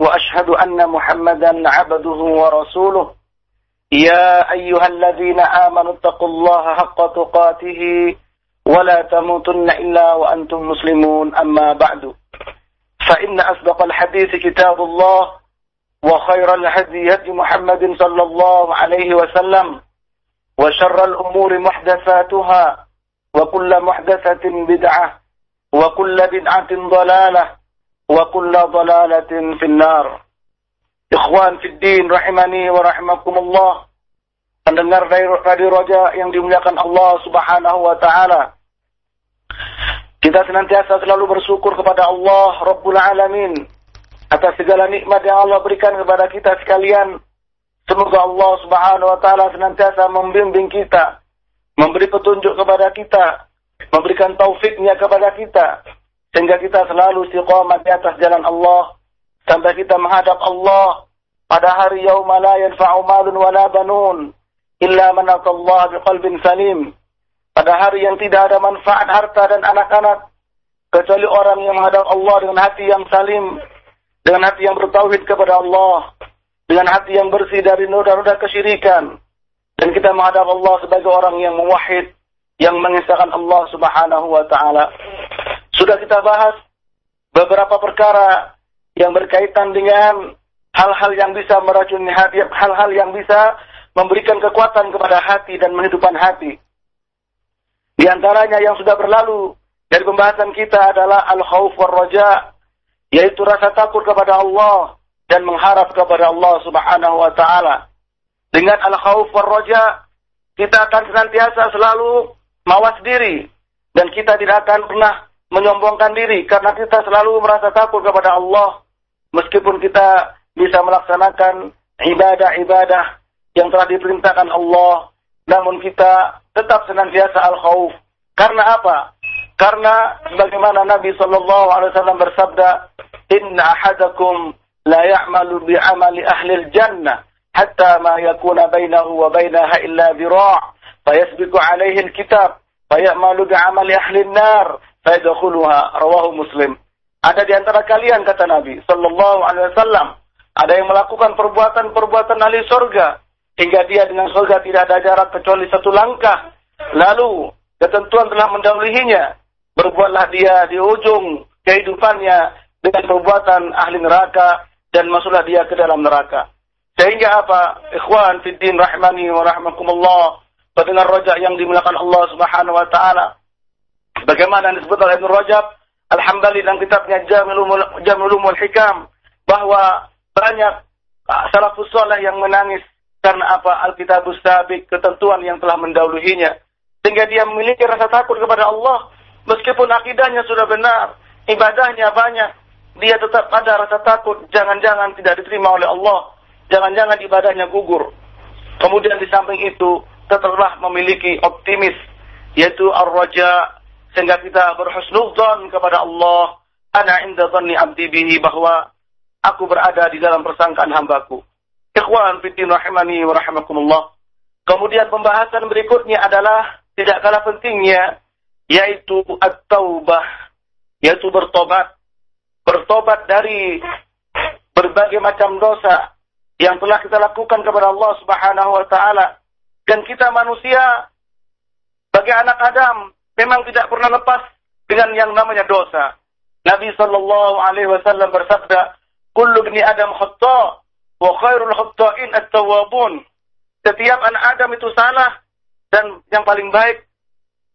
وأشهد أن محمدا عبده ورسوله. يا أيها الذين آمنوا اتقوا الله حق تقاته ولا تموتن إلا وأنتم مسلمون. أما بعد فإن أصدق الحديث كتاب الله وخير الهدي هدي محمد صلى الله عليه وسلم وشر الأمور محدثاتها وكل محدثة بدعة وكل بدعة ضلالة وكل ضلالة في النار Ikhwan Fiddin rahimani wa rahimakumullah Pendengar dari Radio Roja yang dimuliakan Allah subhanahu wa ta'ala Kita senantiasa selalu bersyukur kepada Allah Rabbul Alamin Atas segala nikmat yang Allah berikan kepada kita sekalian Semoga Allah subhanahu wa ta'ala senantiasa membimbing kita Memberi petunjuk kepada kita Memberikan taufiknya kepada kita sehingga kita selalu istiqamah di atas jalan Allah. Sampai kita menghadap Allah. Pada hari yauma la yanfa'u malun wala banun. Illa man atallaha biqalbin salim. Pada hari yang tidak ada manfaat harta dan anak-anak. Kecuali orang yang menghadap Allah dengan hati yang salim, dengan hati yang bertauhid kepada Allah, dengan hati yang bersih dari noda-noda kesyirikan. Dan kita menghadap Allah sebagai orang yang muwahhid, yang mengisahkan Allah Subhanahu wa taala. Sudah kita bahas beberapa perkara yang berkaitan dengan hal-hal yang bisa meracuni hati, hal-hal yang bisa memberikan kekuatan kepada hati dan menghidupkan hati. Di antaranya yang sudah berlalu dari pembahasan kita adalah al-khauf war raja, yaitu rasa takut kepada Allah dan mengharap kepada Allah Subhanahu wa taala. Dengan al-khauf war raja, kita akan senantiasa selalu mawas diri dan kita tidak akan pernah menyombongkan diri karena kita selalu merasa takut kepada Allah. Meskipun kita bisa melaksanakan ibadah-ibadah yang telah diperintahkan Allah namun kita tetap senantiasa al-khauf karena apa? Karena sebagaimana Nabi sallallahu alaihi wasallam bersabda, "Inna ahadakum la ya'malu bi amali ahli al-jannah hatta ma yakuna bainahu wa bainaha illa dhira' fayasbiqu alaihi al-kitab fayamalu bi amali ahli an-nar fayadkhuluha rawahu Muslim. Ada di antara kalian kata Nabi sallallahu alaihi wasallam, ada yang melakukan perbuatan-perbuatan ahli surga hingga dia dengan surga tidak ada jarak kecuali satu langkah. Lalu ketentuan telah mendahulunya, berbuatlah dia di ujung kehidupannya dengan perbuatan ahli neraka dan masuklah dia ke dalam neraka. Sehingga apa? Ikhwan fiddin rahmani wa rahmakumullah. Pendengar rojak yang dimuliakan Allah Subhanahu wa taala. Bagaimana disebut oleh Ibnu Rajab? Al-Hambali dalam kitabnya Jamul Umul Hikam bahwa banyak salafus saleh yang menangis karena apa? Alkitabus Sabiq ketentuan yang telah mendahulunya sehingga dia memiliki rasa takut kepada Allah. Meskipun akidahnya sudah benar ibadahnya banyak dia tetap ada rasa takut. Jangan-jangan tidak diterima oleh Allah. Jangan-jangan ibadahnya gugur. Kemudian di samping itu tetaplah memiliki optimis yaitu ar-raja sehingga kita berhusnudzon kepada Allah ana inda dhanni abdi bihi bahwa aku berada di dalam persangkaan hambaku. Ikhwan fiddin rahimani wa rahimakumullah. Kemudian pembahasan berikutnya adalah tidak kalah pentingnya yaitu at-taubah yaitu bertobat. Bertobat dari berbagai macam dosa yang telah kita lakukan kepada Allah Subhanahu wa taala. Dan kita manusia bagi anak Adam memang tidak pernah lepas dengan yang namanya dosa. Nabi Shallallahu Alaihi Wasallam bersabda, "Kullu bni Adam khata, wa khairul khata'in at-tawwabun." Setiap anak Adam itu salah dan yang paling baik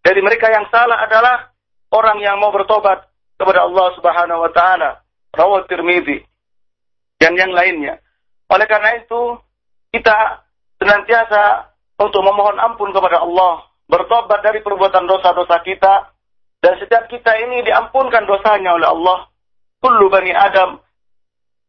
dari mereka yang salah adalah orang yang mau bertobat kepada Allah Subhanahu wa taala. Rawat Tirmizi dan yang lainnya. Oleh karena itu, kita senantiasa untuk memohon ampun kepada Allah bertobat dari perbuatan dosa-dosa kita dan setiap kita ini diampunkan dosanya oleh Allah. Kullu bani Adam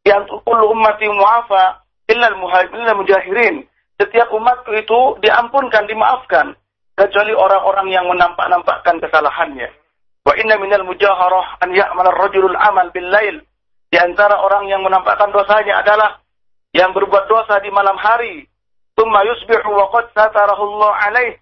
yang kullu ummati mu'afa illa mujahirin. Setiap umatku itu diampunkan, dimaafkan kecuali orang-orang yang menampak-nampakkan kesalahannya. Wa inna minal mujaharah an ya'mal ar-rajulul amal bil lail. Di antara orang yang menampakkan dosanya adalah yang berbuat dosa di malam hari. Tsumma yusbihu wa qad satarahu Allah alaih.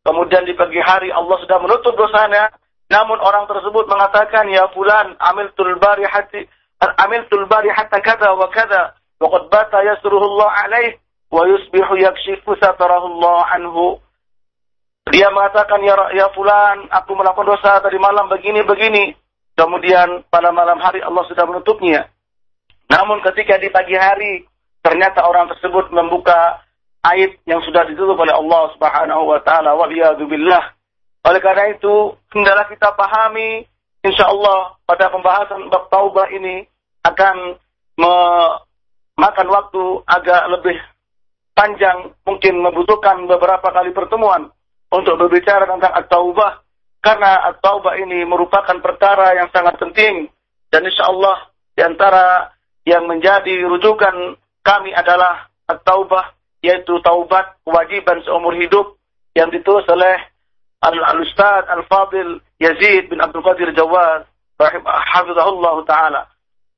Kemudian di pagi hari Allah sudah menutup dosanya. Namun orang tersebut mengatakan, Ya fulan, amil tulbari hati, amil tulbari hatta kada wa kada. Waqad bata yasruhullah alaih, wa yusbihu yakshifu satarahullah anhu. Dia mengatakan, ya, ya fulan, aku melakukan dosa tadi malam begini-begini. Kemudian pada malam hari Allah sudah menutupnya. Namun ketika di pagi hari, ternyata orang tersebut membuka aib yang sudah ditutup oleh Allah Subhanahu wa taala billah. Oleh karena itu hendaklah kita pahami insya Allah pada pembahasan bab taubah ini akan memakan waktu agak lebih panjang, mungkin membutuhkan beberapa kali pertemuan untuk berbicara tentang at-taubah karena at-taubah ini merupakan perkara yang sangat penting dan insya Allah di antara yang menjadi rujukan kami adalah at-taubah yaitu taubat kewajiban seumur hidup yang ditulis oleh Al-Ustaz Al-Fadil Yazid bin Abdul Qadir Jawad hafizahullah taala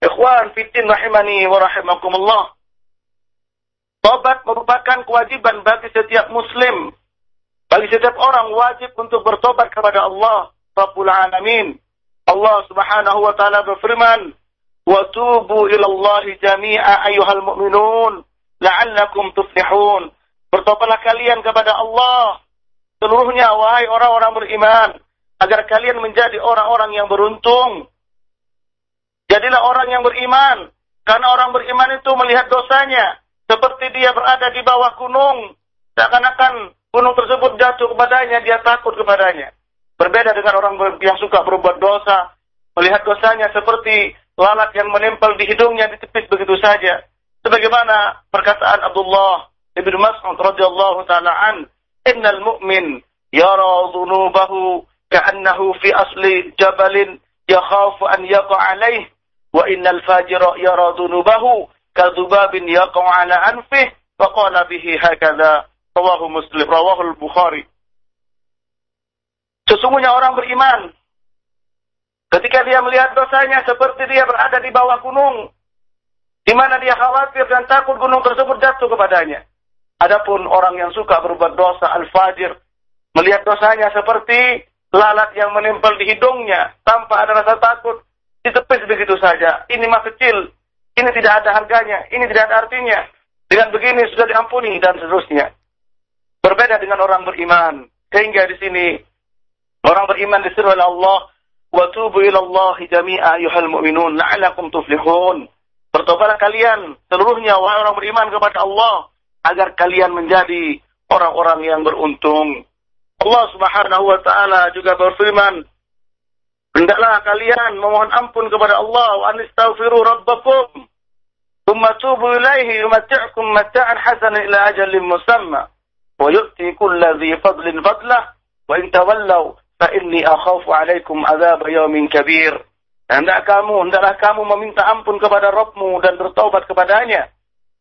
Ikhwan fitin rahimani wa rahimakumullah. Tobat merupakan kewajiban bagi setiap muslim. Bagi setiap orang wajib untuk bertobat kepada Allah Rabbul Alamin. Allah Subhanahu wa taala berfirman, "Wa tubu ila Allah jami'a ayyuhal mu'minun la'allakum tuflihun." Bertobatlah kalian kepada Allah seluruhnya wahai orang-orang beriman agar kalian menjadi orang-orang yang beruntung Jadilah orang yang beriman. Karena orang beriman itu melihat dosanya. Seperti dia berada di bawah gunung. Seakan-akan gunung tersebut jatuh kepadanya, dia takut kepadanya. Berbeda dengan orang yang suka berbuat dosa. Melihat dosanya seperti lalat yang menempel di hidungnya ditepis begitu saja. Sebagaimana perkataan Abdullah Ibn Mas'ud radhiyallahu taala an, "Innal mu'min yara dhunubahu ka'annahu fi asli jabalin yakhafu an yaqa alaih wa innal fajira yara dhunubahu kadzubabin yaqau ala anfih wa bihi hakadha. Rawahu muslim rawahu al-bukhari. Sesungguhnya orang beriman ketika dia melihat dosanya seperti dia berada di bawah gunung di mana dia khawatir dan takut gunung tersebut jatuh kepadanya adapun orang yang suka berbuat dosa al-fajir melihat dosanya seperti lalat yang menempel di hidungnya tanpa ada rasa takut ditepis begitu saja. Ini mah kecil, ini tidak ada harganya, ini tidak ada artinya. Dengan begini sudah diampuni dan seterusnya. Berbeda dengan orang beriman. Sehingga di sini orang beriman disuruh oleh Allah, "Wa tubu ila Allah jami'a ayyuhal mu'minun la'allakum tuflihun." Bertobatlah kalian seluruhnya wahai orang beriman kepada Allah agar kalian menjadi orang-orang yang beruntung. Allah Subhanahu wa taala juga berfirman, Hendaklah kalian memohon ampun kepada Allah wa anistaghfiru rabbakum. Thumma tubu ilaihi yumatti'ukum mata'an hasanan ila ajalin musamma. Wa yu'ti kulla dhi fadlin fadlah. Wa in tawallaw fa inni akhafu alaikum azab yawmin kabir. Hendak kamu, hendaklah kamu meminta ampun kepada Rabbmu dan bertaubat kepadanya.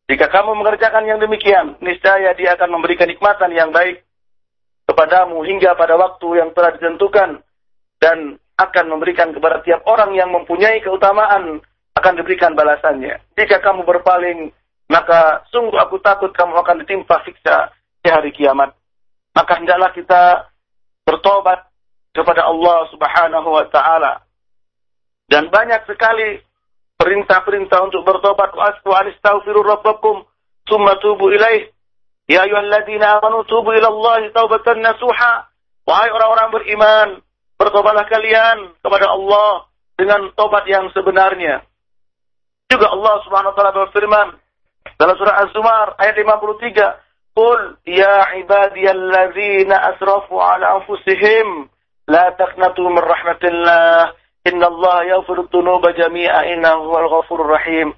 Jika kamu mengerjakan yang demikian, niscaya dia akan memberikan nikmatan yang baik kepadamu hingga pada waktu yang telah ditentukan dan akan memberikan kepada tiap orang yang mempunyai keutamaan akan diberikan balasannya. Jika kamu berpaling, maka sungguh aku takut kamu akan ditimpa siksa di hari kiamat. Maka hendaklah kita bertobat kepada Allah Subhanahu wa taala. Dan banyak sekali perintah-perintah untuk bertobat wa anistaghfiru rabbakum tsumma tubu ilaih. Ya ayyuhalladzina amanu tubu ila Allah taubatan nasuha. Wahai orang-orang beriman, Bertobatlah kalian kepada Allah dengan tobat yang sebenarnya. Juga Allah Subhanahu wa taala berfirman dalam surah Az-Zumar ayat 53, "Qul ya ibadiyalladzina asrafu ala anfusihim la taqnatu min rahmatillah, innallaha yaghfiru dzunuba jami'a huwal ghafurur rahim."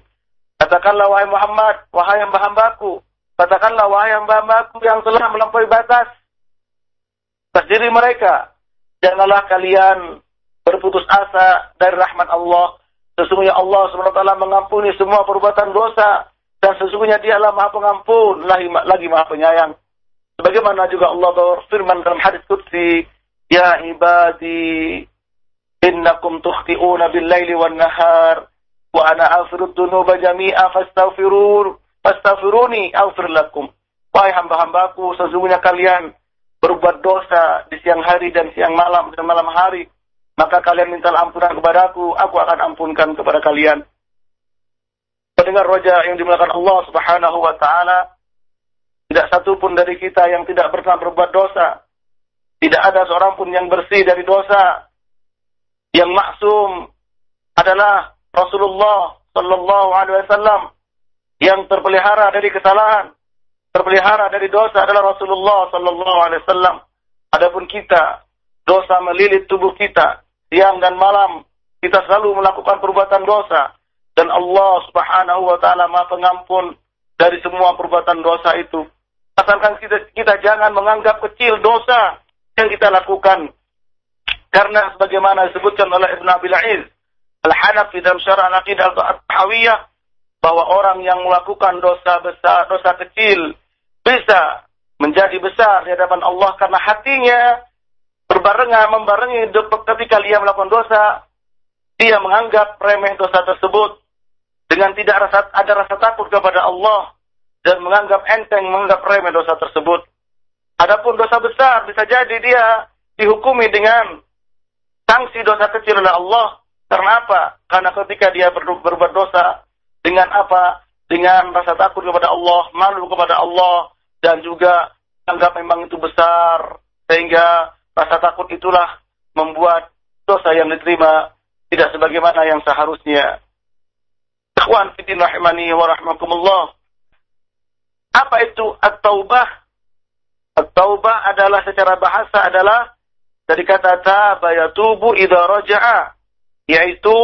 Katakanlah wahai Muhammad, wahai hamba-hambaku, katakanlah wahai hamba-hambaku yang telah melampaui batas atas diri mereka, janganlah kalian berputus asa dari rahmat Allah Sesungguhnya Allah SWT mengampuni semua perbuatan dosa. Dan sesungguhnya dialah maha pengampun, lagi, lagi maha penyayang. Sebagaimana juga Allah berfirman dalam hadis Qudsi, Ya ibadi, tuhti'una bil-laili wan-nahar, wa ana afirud dunuba jami'a fastaghfirun, fastaghfiruni aghfir lakum. Wahai hamba-hambaku, sesungguhnya kalian berbuat dosa di siang hari dan siang malam dan malam hari maka kalian minta ampunan kepadaku, aku akan ampunkan kepada kalian. Pendengar roja yang dimulakan Allah Subhanahu wa taala, tidak satu pun dari kita yang tidak pernah berbuat dosa. Tidak ada seorang pun yang bersih dari dosa. Yang maksum adalah Rasulullah sallallahu alaihi wasallam yang terpelihara dari kesalahan, terpelihara dari dosa adalah Rasulullah sallallahu alaihi wasallam. Adapun kita, dosa melilit tubuh kita, siang dan malam kita selalu melakukan perbuatan dosa dan Allah Subhanahu wa taala Maha Pengampun dari semua perbuatan dosa itu. Asalkan kita, kita jangan menganggap kecil dosa yang kita lakukan. Karena sebagaimana disebutkan oleh Ibn Abil Aiz Al-Hanafi dalam syarah Al-Aqidah Al-Tahawiyah bahwa orang yang melakukan dosa besar, dosa kecil bisa menjadi besar di hadapan Allah karena hatinya berbarengan membarengi ketika dia melakukan dosa, dia menganggap remeh dosa tersebut dengan tidak rasa, ada rasa takut kepada Allah dan menganggap enteng, menganggap remeh dosa tersebut. Adapun dosa besar bisa jadi dia dihukumi dengan sanksi dosa kecil oleh Allah. Karena apa? Karena ketika dia ber, berbuat dosa dengan apa? Dengan rasa takut kepada Allah, malu kepada Allah, dan juga anggap memang itu besar, sehingga Rasa takut itulah membuat dosa yang diterima tidak sebagaimana yang seharusnya. Ikhwan fiddin rahimani wa rahmakumullah. Apa itu at-taubah? At-taubah adalah secara bahasa adalah dari kata taba yatubu idza raja'a yaitu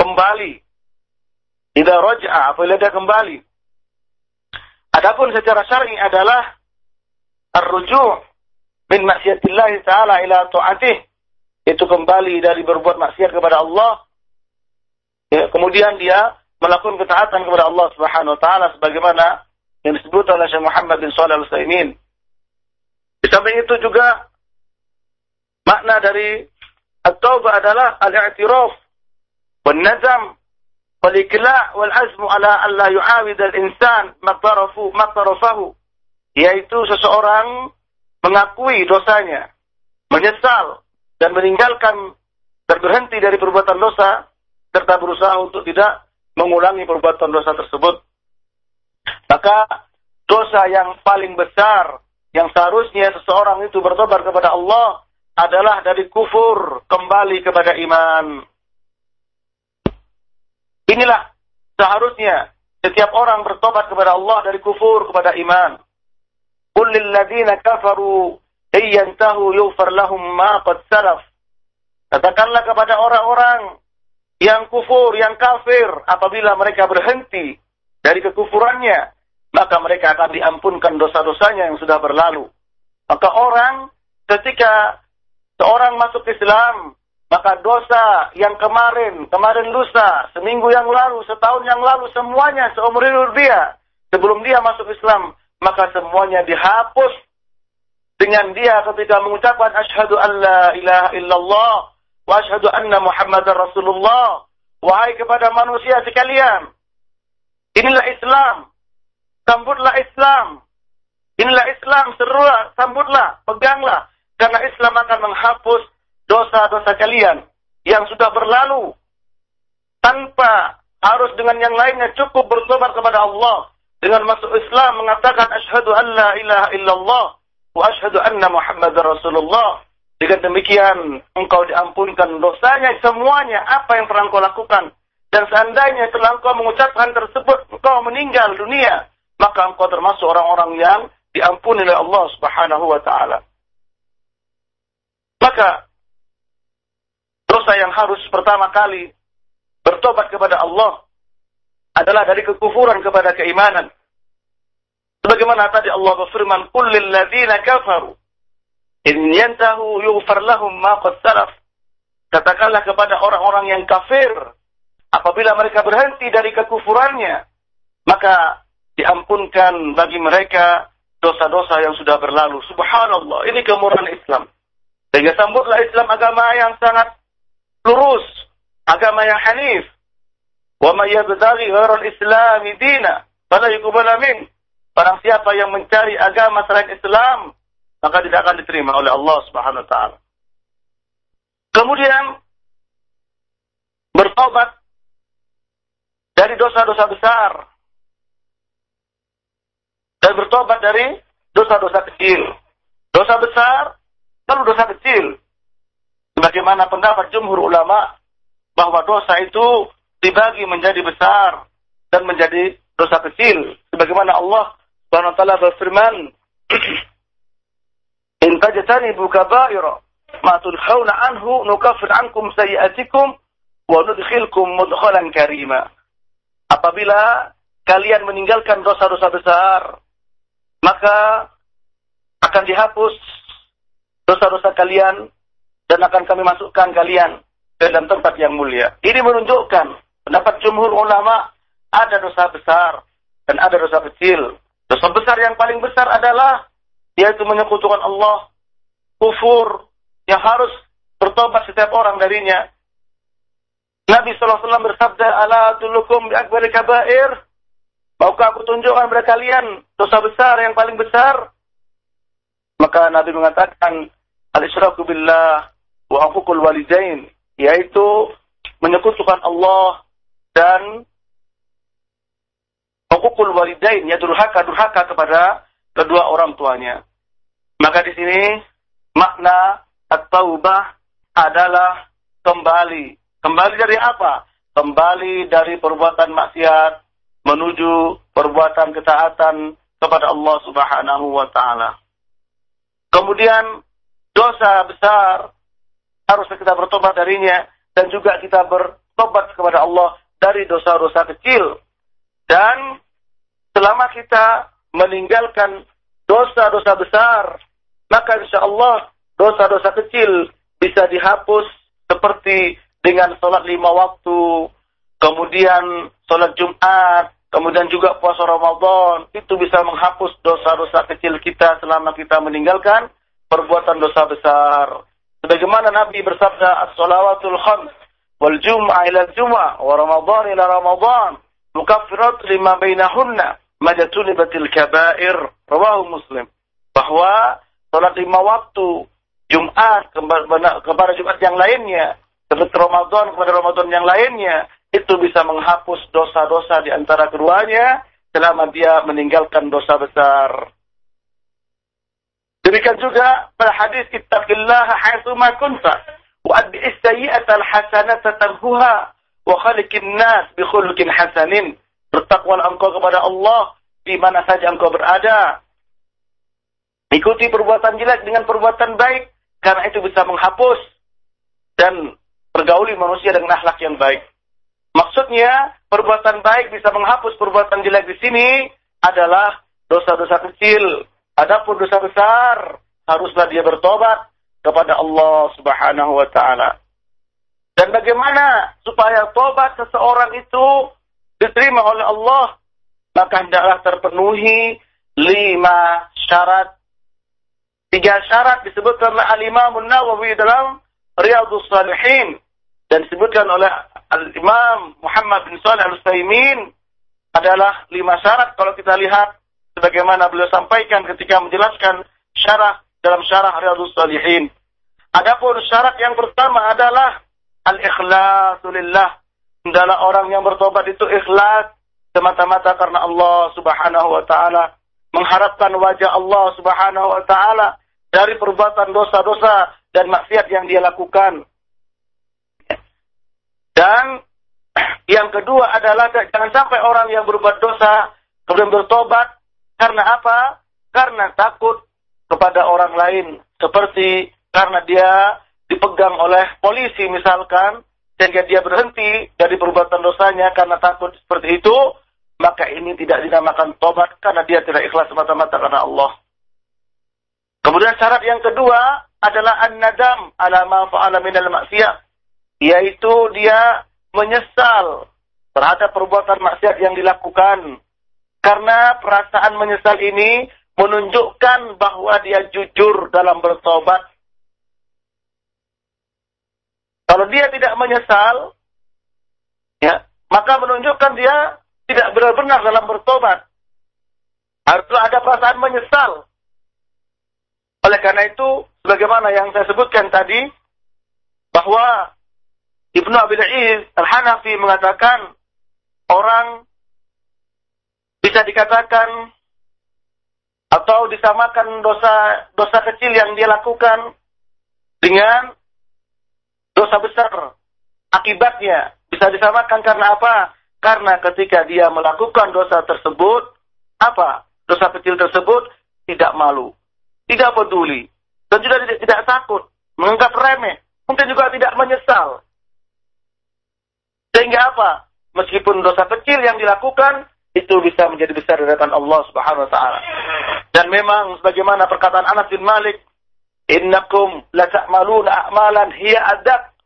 kembali. Idza raja'a apabila dia kembali. Adapun secara syar'i adalah ar-ruju' min maksiatillah ta'ala ila ta'atih itu kembali dari berbuat maksiat kepada Allah ya, kemudian dia melakukan ketaatan kepada Allah Subhanahu wa taala sebagaimana yang disebut oleh Syekh Muhammad bin Shalih Al-Utsaimin. Di samping itu juga makna dari at-taubah adalah al-i'tiraf wan nazam wal ikla' wal azm ala an la yu'awid al-insan ma tarafu yaitu seseorang mengakui dosanya, menyesal, dan meninggalkan dan berhenti dari perbuatan dosa, serta berusaha untuk tidak mengulangi perbuatan dosa tersebut. Maka dosa yang paling besar yang seharusnya seseorang itu bertobat kepada Allah adalah dari kufur kembali kepada iman. Inilah seharusnya setiap orang bertobat kepada Allah dari kufur kepada iman. Qul lil ladzina kafaru ayyantahu yughfar lahum ma qad salaf. Katakanlah kepada orang-orang yang kufur, yang kafir, apabila mereka berhenti dari kekufurannya, maka mereka akan diampunkan dosa-dosanya yang sudah berlalu. Maka orang ketika seorang masuk Islam, maka dosa yang kemarin, kemarin lusa, seminggu yang lalu, setahun yang lalu, semuanya seumur hidup dia, sebelum dia masuk Islam, maka semuanya dihapus. Dengan dia ketika mengucapkan asyhadu an la ilaha illallah wa asyhadu anna muhammadar rasulullah. Wahai kepada manusia sekalian inilah Islam. Sambutlah Islam. Inilah Islam serulah sambutlah peganglah karena Islam akan menghapus dosa-dosa kalian yang sudah berlalu tanpa harus dengan yang lainnya cukup bertobat kepada Allah. Dengan masuk Islam mengatakan asyhadu an la ilaha illallah wa asyhadu anna muhammadar rasulullah. Dengan demikian engkau diampunkan dosanya semuanya apa yang pernah engkau lakukan. Dan seandainya setelah engkau mengucapkan tersebut engkau meninggal dunia maka engkau termasuk orang-orang yang diampuni oleh Allah Subhanahu wa taala maka dosa yang harus pertama kali bertobat kepada Allah adalah dari kekufuran kepada keimanan. Sebagaimana tadi Allah berfirman, "Qul ladzina kafaru in yantahu yughfar lahum ma qad salaf." Katakanlah kepada orang-orang yang kafir apabila mereka berhenti dari kekufurannya, maka diampunkan bagi mereka dosa-dosa yang sudah berlalu. Subhanallah, ini kemurahan Islam. Sehingga sambutlah Islam agama yang sangat lurus, agama yang hanif. Wa may yabtaghi ghairal Islam dina, fala yuqbal min. Barang siapa yang mencari agama selain Islam, maka tidak akan diterima oleh Allah Subhanahu wa taala. Kemudian bertobat dari dosa-dosa besar dan bertobat dari dosa-dosa kecil. Dosa besar lalu dosa kecil. Sebagaimana pendapat jumhur ulama bahwa dosa itu dibagi menjadi besar dan menjadi dosa kecil. Sebagaimana Allah Subhanahu wa taala berfirman, "In tajtanibu kaba'ira ma tunhauna anhu nukaffir ankum sayi'atikum wa nudkhilkum mudkhalan karima." Apabila kalian meninggalkan dosa-dosa besar, maka akan dihapus dosa-dosa kalian dan akan kami masukkan kalian ke dalam tempat yang mulia. Ini menunjukkan pendapat jumhur ulama ada dosa besar dan ada dosa kecil. Dosa besar yang paling besar adalah yaitu menyekutukan Allah, kufur yang harus bertobat setiap orang darinya. Nabi SAW bersabda, Ala tulukum bi akbari kabair. Maukah aku tunjukkan kepada kalian dosa besar yang paling besar? Maka Nabi mengatakan, Al-isyraku billah wa aqul walidain, yaitu menyekutukan Allah dan aqul walidain, ya durhaka-durhaka kepada kedua orang tuanya. Maka di sini makna at-taubah adalah kembali. Kembali dari apa? Kembali dari perbuatan maksiat menuju perbuatan ketaatan kepada Allah Subhanahu wa taala. Kemudian dosa besar harus kita bertobat darinya dan juga kita bertobat kepada Allah dari dosa-dosa kecil. Dan selama kita meninggalkan dosa-dosa besar, maka insya Allah dosa-dosa kecil bisa dihapus seperti dengan sholat lima waktu, kemudian sholat Jumat, kemudian juga puasa Ramadan, itu bisa menghapus dosa-dosa kecil kita selama kita meninggalkan perbuatan dosa besar. Sebagaimana Nabi bersabda, "As-salawatul khams wal jum'ah ila jum'ah wa Ramadan ila Ramadan mukaffirat lima bainahunna majatulibatil kaba'ir." Rawahu Muslim. Bahwa salat lima waktu Jumat kepada Jumat yang lainnya, seperti Ramadan kepada Ramadan yang lainnya, itu bisa menghapus dosa-dosa di antara keduanya selama dia meninggalkan dosa besar. Demikian juga pada hadis ittaqillah haitsuma kunta wa adbi as-sayyi'ata al-hasanata tamhuha wa khaliqin nas bi khuluqin hasanin. Bertakwalah engkau kepada Allah di mana saja engkau berada. Ikuti perbuatan jelek dengan perbuatan baik karena itu bisa menghapus dan pergauli manusia dengan akhlak yang baik. Maksudnya perbuatan baik bisa menghapus perbuatan jelek di sini adalah dosa-dosa kecil, Adapun dosa besar, haruslah dia bertobat kepada Allah Subhanahu wa taala. Dan bagaimana supaya tobat seseorang itu diterima oleh Allah? Maka hendaklah terpenuhi lima syarat. Tiga syarat disebutkan oleh Al-Imam Nawawi dalam Riyadhus Salihin dan disebutkan oleh Al-Imam Muhammad bin Shalih Al-Utsaimin adalah lima syarat kalau kita lihat sebagaimana beliau sampaikan ketika menjelaskan syarah dalam syarah Riyadhus Salihin. Adapun syarat yang pertama adalah al-ikhlasu lillah. Adalah orang yang bertobat itu ikhlas semata-mata karena Allah Subhanahu wa taala, mengharapkan wajah Allah Subhanahu wa taala dari perbuatan dosa-dosa dan maksiat yang dia lakukan. Dan yang kedua adalah jangan sampai orang yang berbuat dosa kemudian bertobat karena apa? Karena takut kepada orang lain. Seperti karena dia dipegang oleh polisi misalkan, sehingga dia berhenti dari perbuatan dosanya karena takut seperti itu, maka ini tidak dinamakan tobat karena dia tidak ikhlas semata-mata karena Allah. Kemudian syarat yang kedua adalah an-nadam ala ma fa'ala minal maksiyah, yaitu dia menyesal terhadap perbuatan maksiat yang dilakukan. Karena perasaan menyesal ini menunjukkan bahwa dia jujur dalam bertobat. Kalau dia tidak menyesal, ya, maka menunjukkan dia tidak benar-benar dalam bertobat. Harus ada perasaan menyesal. Oleh karena itu, sebagaimana yang saya sebutkan tadi, bahwa Ibnu Abil Al-Hanafi mengatakan orang bisa dikatakan atau disamakan dosa dosa kecil yang dia lakukan dengan dosa besar. Akibatnya bisa disamakan karena apa? Karena ketika dia melakukan dosa tersebut, apa? Dosa kecil tersebut tidak malu, tidak peduli, dan juga tidak, tidak takut, menganggap remeh, mungkin juga tidak menyesal. Sehingga apa? Meskipun dosa kecil yang dilakukan, itu bisa menjadi besar di hadapan Allah Subhanahu wa taala. Dan memang sebagaimana perkataan Anas bin Malik, "Innakum la ta'maluna a'malan hiya adab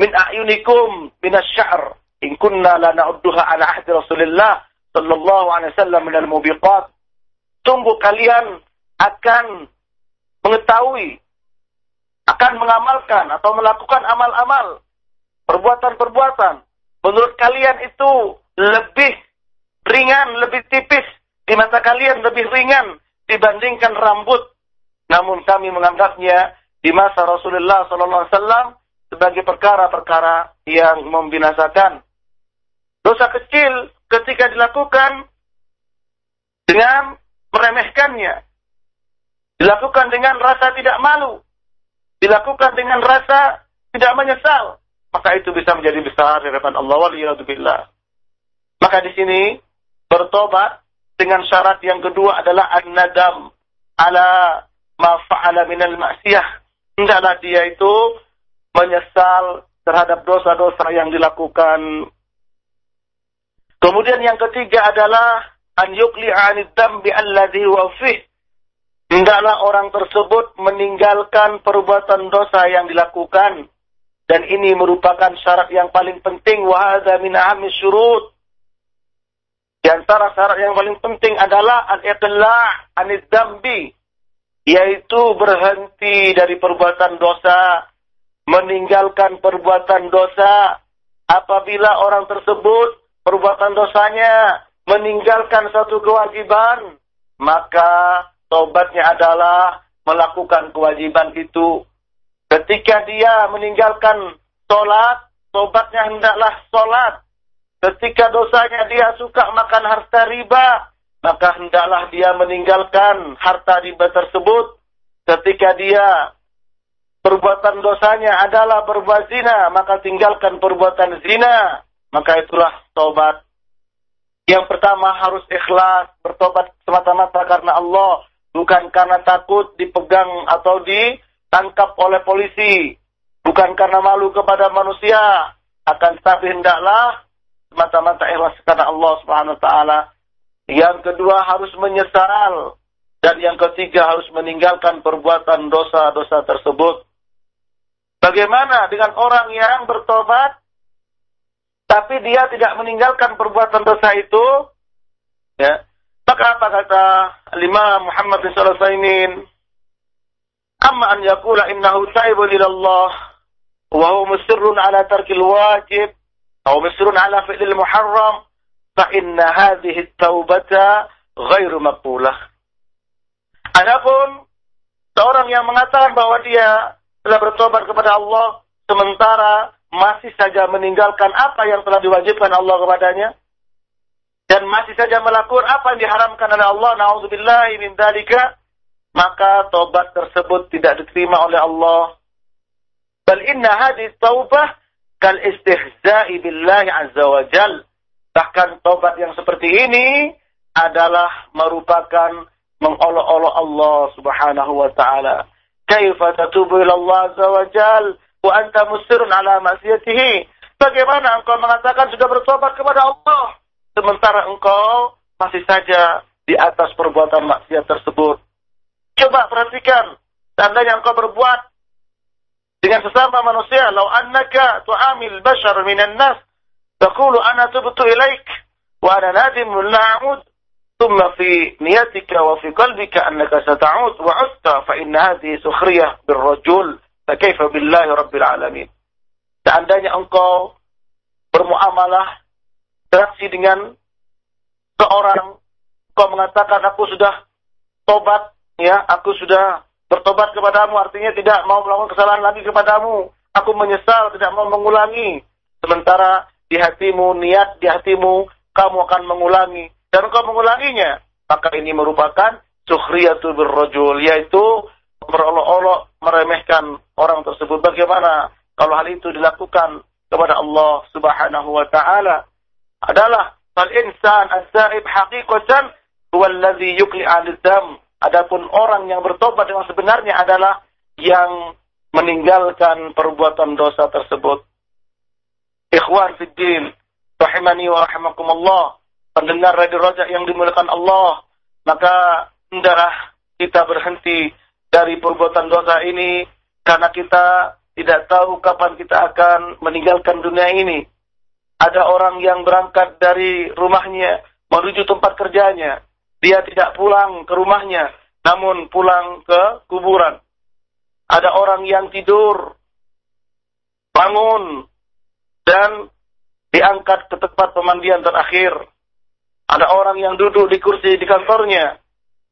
min a'yunikum min asy-sya'r in kunna la na'udduha ala ahdi Rasulillah sallallahu alaihi wasallam min al-mubiqat." Tunggu kalian akan mengetahui akan mengamalkan atau melakukan amal-amal perbuatan-perbuatan menurut kalian itu lebih ringan, lebih tipis di mata kalian lebih ringan dibandingkan rambut. Namun kami menganggapnya di masa Rasulullah SAW sebagai perkara-perkara yang membinasakan. Dosa kecil ketika dilakukan dengan meremehkannya. Dilakukan dengan rasa tidak malu. Dilakukan dengan rasa tidak menyesal. Maka itu bisa menjadi besar di hadapan Allah. Maka di sini bertobat dengan syarat yang kedua adalah an-nadam ala ma fa'ala minal ma'siyah. Hendaklah dia itu menyesal terhadap dosa-dosa yang dilakukan. Kemudian yang ketiga adalah an yuqli'a 'anid dambi alladhi fih. Hendaklah orang tersebut meninggalkan perbuatan dosa yang dilakukan dan ini merupakan syarat yang paling penting wa hadza min ahammi syurut di antara syarat yang paling penting adalah al-iqla' anid yaitu berhenti dari perbuatan dosa, meninggalkan perbuatan dosa apabila orang tersebut perbuatan dosanya meninggalkan satu kewajiban, maka tobatnya adalah melakukan kewajiban itu. Ketika dia meninggalkan sholat, tobatnya hendaklah sholat. Ketika dosanya dia suka makan harta riba, maka hendaklah dia meninggalkan harta riba tersebut. Ketika dia perbuatan dosanya adalah berbuat zina, maka tinggalkan perbuatan zina. Maka itulah tobat. Yang pertama harus ikhlas, bertobat semata-mata karena Allah, bukan karena takut dipegang atau ditangkap oleh polisi, bukan karena malu kepada manusia, akan tetapi hendaklah semata-mata ikhlas karena Allah Subhanahu wa taala. Yang kedua harus menyesal dan yang ketiga harus meninggalkan perbuatan dosa-dosa tersebut. Bagaimana dengan orang yang bertobat tapi dia tidak meninggalkan perbuatan dosa itu? Ya. Maka apa kata Imam Muhammad bin Shalih Amma an yaqula innahu taibun ila Allah wa huwa musirrun ala tarkil wajib أو مصر على فعل المحرم فإن هذه التوبة غير مقبولة Adapun seorang yang mengatakan bahwa dia telah bertobat kepada Allah sementara masih saja meninggalkan apa yang telah diwajibkan Allah kepadanya dan masih saja melakukan apa yang diharamkan oleh Allah naudzubillahi min dzalika maka tobat tersebut tidak diterima oleh Allah bal inna hadhihi taubah kal istihza'i billahi azza wa jal. Bahkan tobat yang seperti ini adalah merupakan mengolok-olok Allah subhanahu wa ta'ala. Kaifa tatubu ila Allah azza wa jal wa anta musirun ala maksiyatihi. Bagaimana engkau mengatakan sudah bertobat kepada Allah sementara engkau masih saja di atas perbuatan maksiat tersebut. Coba perhatikan, tandanya engkau berbuat dengan sesama manusia law annaka tu'amil bashar minan nas taqulu ana tubtu ilaik wa ana nadim la thumma fi niyatika wa fi qalbika annaka sata'ud wa usta, fa inna hadhi sukhriyah birrajul fa kaifa billahi rabbil alamin. Seandainya engkau bermuamalah beraksi dengan seorang engkau mengatakan aku sudah tobat ya aku sudah bertobat kepadamu artinya tidak mau melakukan kesalahan lagi kepadamu. Aku menyesal tidak mau mengulangi. Sementara di hatimu niat di hatimu kamu akan mengulangi. Dan engkau mengulanginya maka ini merupakan sukhriyatul birrajul yaitu merolok-olok meremehkan orang tersebut. Bagaimana kalau hal itu dilakukan kepada Allah Subhanahu wa taala? Adalah fal insan as-sa'ib haqiqatan huwa alladhi yuqli al-dam. Adapun orang yang bertobat dengan sebenarnya adalah yang meninggalkan perbuatan dosa tersebut. Ikhwan fiddin, rahimani wa rahimakumullah, pendengar radio rojak yang dimuliakan Allah, maka hendaklah kita berhenti dari perbuatan dosa ini karena kita tidak tahu kapan kita akan meninggalkan dunia ini. Ada orang yang berangkat dari rumahnya menuju tempat kerjanya. Dia tidak pulang ke rumahnya, namun pulang ke kuburan. Ada orang yang tidur, bangun, dan diangkat ke tempat pemandian terakhir. Ada orang yang duduk di kursi di kantornya.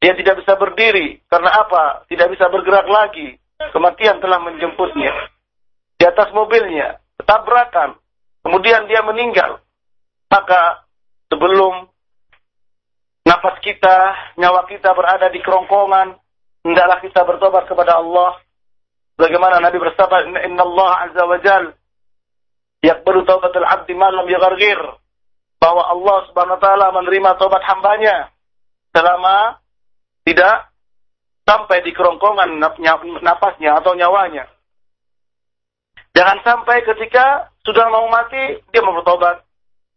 Dia tidak bisa berdiri. Karena apa? Tidak bisa bergerak lagi. Kematian telah menjemputnya. Di atas mobilnya. Tabrakan. Kemudian dia meninggal. Maka sebelum nafas kita, nyawa kita berada di kerongkongan, hendaklah kita bertobat kepada Allah. Bagaimana Nabi bersabda, Inna Allah Azza wa Jal, yakbalu taubatul abdi malam. Bahwa Allah subhanahu wa ta'ala menerima taubat hambanya selama tidak sampai di kerongkongan nafasnya atau nyawanya. Jangan sampai ketika sudah mau mati dia mau bertobat.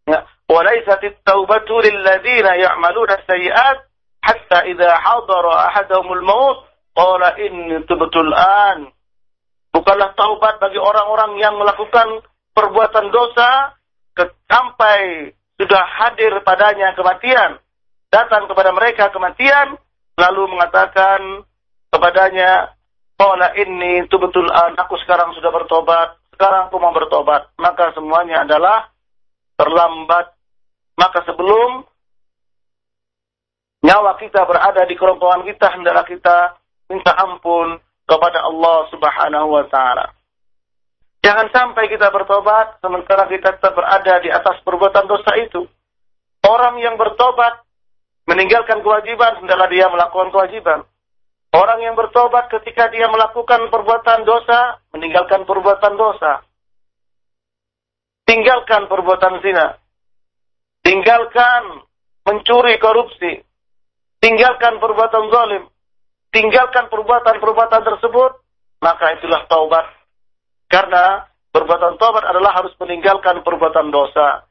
Ya. وليست التوبة للذين يعملون السيئات حتى إذا حضر أحدهم الموت قال إني تبت الآن Bukanlah taubat bagi orang-orang yang melakukan perbuatan dosa sampai sudah hadir padanya kematian. Datang kepada mereka kematian, lalu mengatakan kepadanya, Qala inni tubetul an, aku sekarang sudah bertobat, sekarang aku mau bertobat. Maka semuanya adalah terlambat maka sebelum nyawa kita berada di kerongkongan kita, hendaklah kita minta ampun kepada Allah Subhanahu wa taala. Jangan sampai kita bertobat sementara kita tetap berada di atas perbuatan dosa itu. Orang yang bertobat meninggalkan kewajiban hendaklah dia melakukan kewajiban. Orang yang bertobat ketika dia melakukan perbuatan dosa, meninggalkan perbuatan dosa. Tinggalkan perbuatan zina. Tinggalkan mencuri korupsi. Tinggalkan perbuatan zalim. Tinggalkan perbuatan-perbuatan tersebut. Maka itulah taubat. Karena perbuatan taubat adalah harus meninggalkan perbuatan dosa.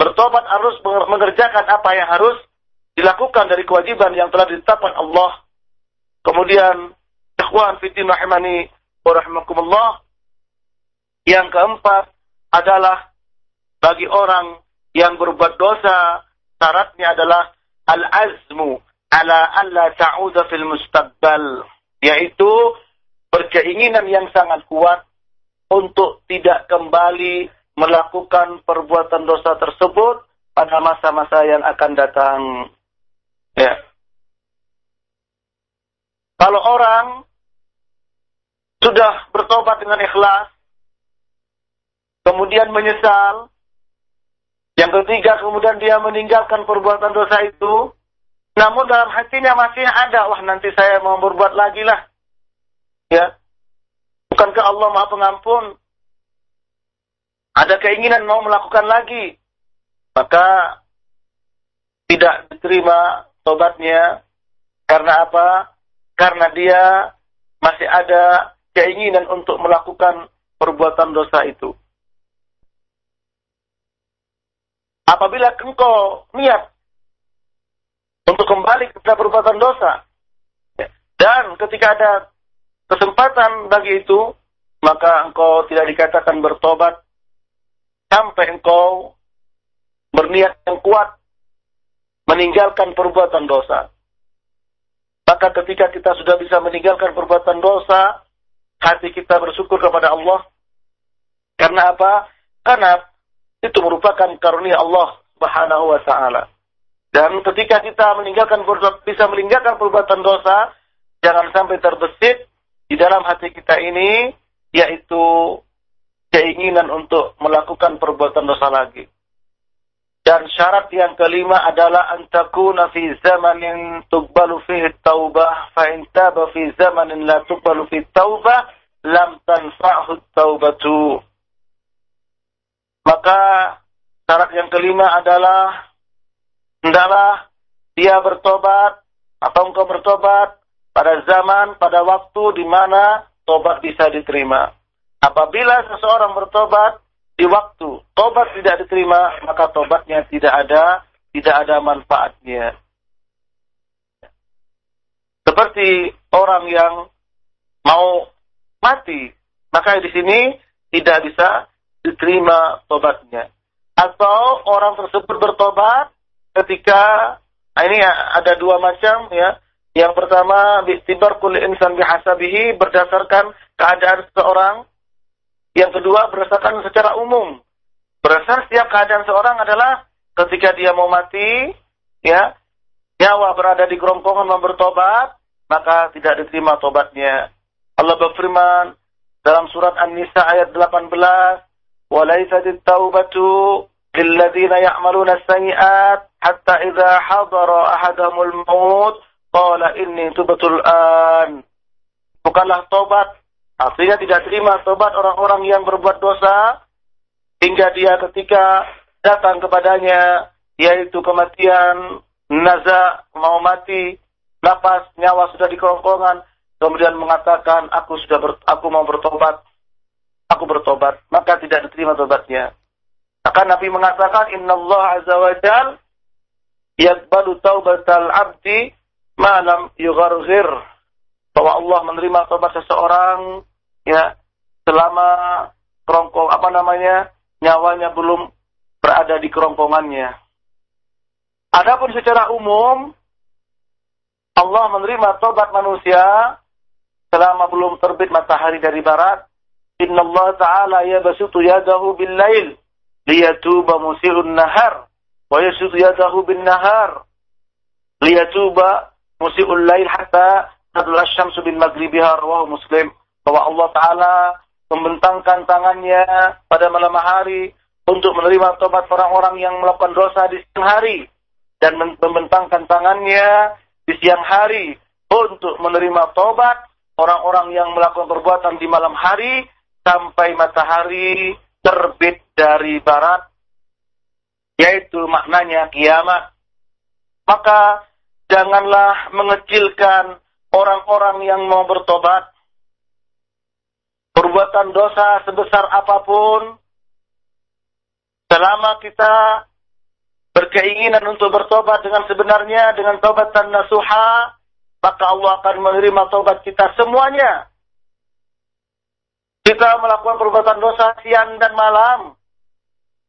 Bertobat harus mengerjakan apa yang harus dilakukan dari kewajiban yang telah ditetapkan Allah. Kemudian, ikhwan fitin rahimani wa. Yang keempat adalah bagi orang yang berbuat dosa syaratnya adalah al-azmu ala alla ta'uda fil mustaqbal yaitu berkeinginan yang sangat kuat untuk tidak kembali melakukan perbuatan dosa tersebut pada masa-masa yang akan datang. Ya. Kalau orang sudah bertobat dengan ikhlas, kemudian menyesal, yang ketiga, kemudian dia meninggalkan perbuatan dosa itu. Namun dalam hatinya masih ada, wah nanti saya mau berbuat lagi lah. Ya. Bukankah Allah maha pengampun? Ada keinginan mau melakukan lagi. Maka tidak diterima tobatnya. Karena apa? Karena dia masih ada keinginan untuk melakukan perbuatan dosa itu. Apabila engkau niat untuk kembali kepada perbuatan dosa ya, dan ketika ada kesempatan bagi itu maka engkau tidak dikatakan bertobat sampai engkau berniat yang kuat meninggalkan perbuatan dosa. Maka ketika kita sudah bisa meninggalkan perbuatan dosa, hati kita bersyukur kepada Allah. Karena apa? Karena itu merupakan karunia Allah Subhanahu wa taala. Dan ketika kita meninggalkan bisa meninggalkan perbuatan dosa, jangan sampai terbesit di dalam hati kita ini yaitu keinginan untuk melakukan perbuatan dosa lagi. Dan syarat yang kelima adalah antakuna fi zamanin tuqbalu fihi taubah fa in taba fi zamanin la tuqbalu fi taubah lam tanfa'hu taubatu. Maka syarat yang kelima adalah hendaklah dia bertobat atau engkau bertobat pada zaman, pada waktu di mana tobat bisa diterima. Apabila seseorang bertobat di waktu tobat tidak diterima, maka tobatnya tidak ada, tidak ada manfaatnya. Seperti orang yang mau mati, maka di sini tidak bisa diterima tobatnya. Atau orang tersebut bertobat ketika nah ini ada dua macam ya. Yang pertama bistibar kulli insan bihasabihi berdasarkan keadaan seseorang. Yang kedua berdasarkan secara umum. Berdasarkan setiap keadaan seorang adalah ketika dia mau mati, ya, nyawa berada di kerongkongan bertobat, maka tidak diterima tobatnya. Allah berfirman dalam surat An-Nisa ayat 18, "Walaysat at-taubatu lilladzina ya'maluna as-sayyi'at hatta idza hadara ahadahumul maut qala inni tubatul an." Bukanlah tobat, artinya tidak terima tobat orang-orang yang berbuat dosa hingga dia ketika datang kepadanya yaitu kematian naza mau mati napas nyawa sudah di kerongkongan kemudian mengatakan aku sudah ber, aku mau bertobat, aku bertobat, maka tidak diterima tobatnya. Maka Nabi mengatakan Inna Allah Azza wa Jal yakbalu taubatal abdi malam yugharghir bahwa Allah menerima tobat seseorang ya selama kerongkong apa namanya nyawanya belum berada di kerongkongannya. Adapun secara umum Allah menerima tobat manusia selama belum terbit matahari dari barat. Inna Allah Ta'ala yabasutu yadahu bil lail liyatuba musi'un nahar wa yasutu yadahu bin nahar liyatuba musi'ul lail hatta tadul asyamsu bin maghribiha muslim. Bahwa Allah Ta'ala membentangkan tangannya pada malam hari untuk menerima tobat orang-orang yang melakukan dosa di siang hari dan membentangkan tangannya di siang hari untuk menerima tobat orang-orang yang melakukan perbuatan di malam hari sampai matahari terbit dari barat, yaitu maknanya kiamat. Maka janganlah mengecilkan orang-orang yang mau bertobat. Perbuatan dosa sebesar apa pun, selama kita berkeinginan untuk bertobat dengan sebenarnya, dengan tobat dan nasuha, maka Allah akan menerima taubat kita semuanya. Kita melakukan perbuatan dosa siang dan malam.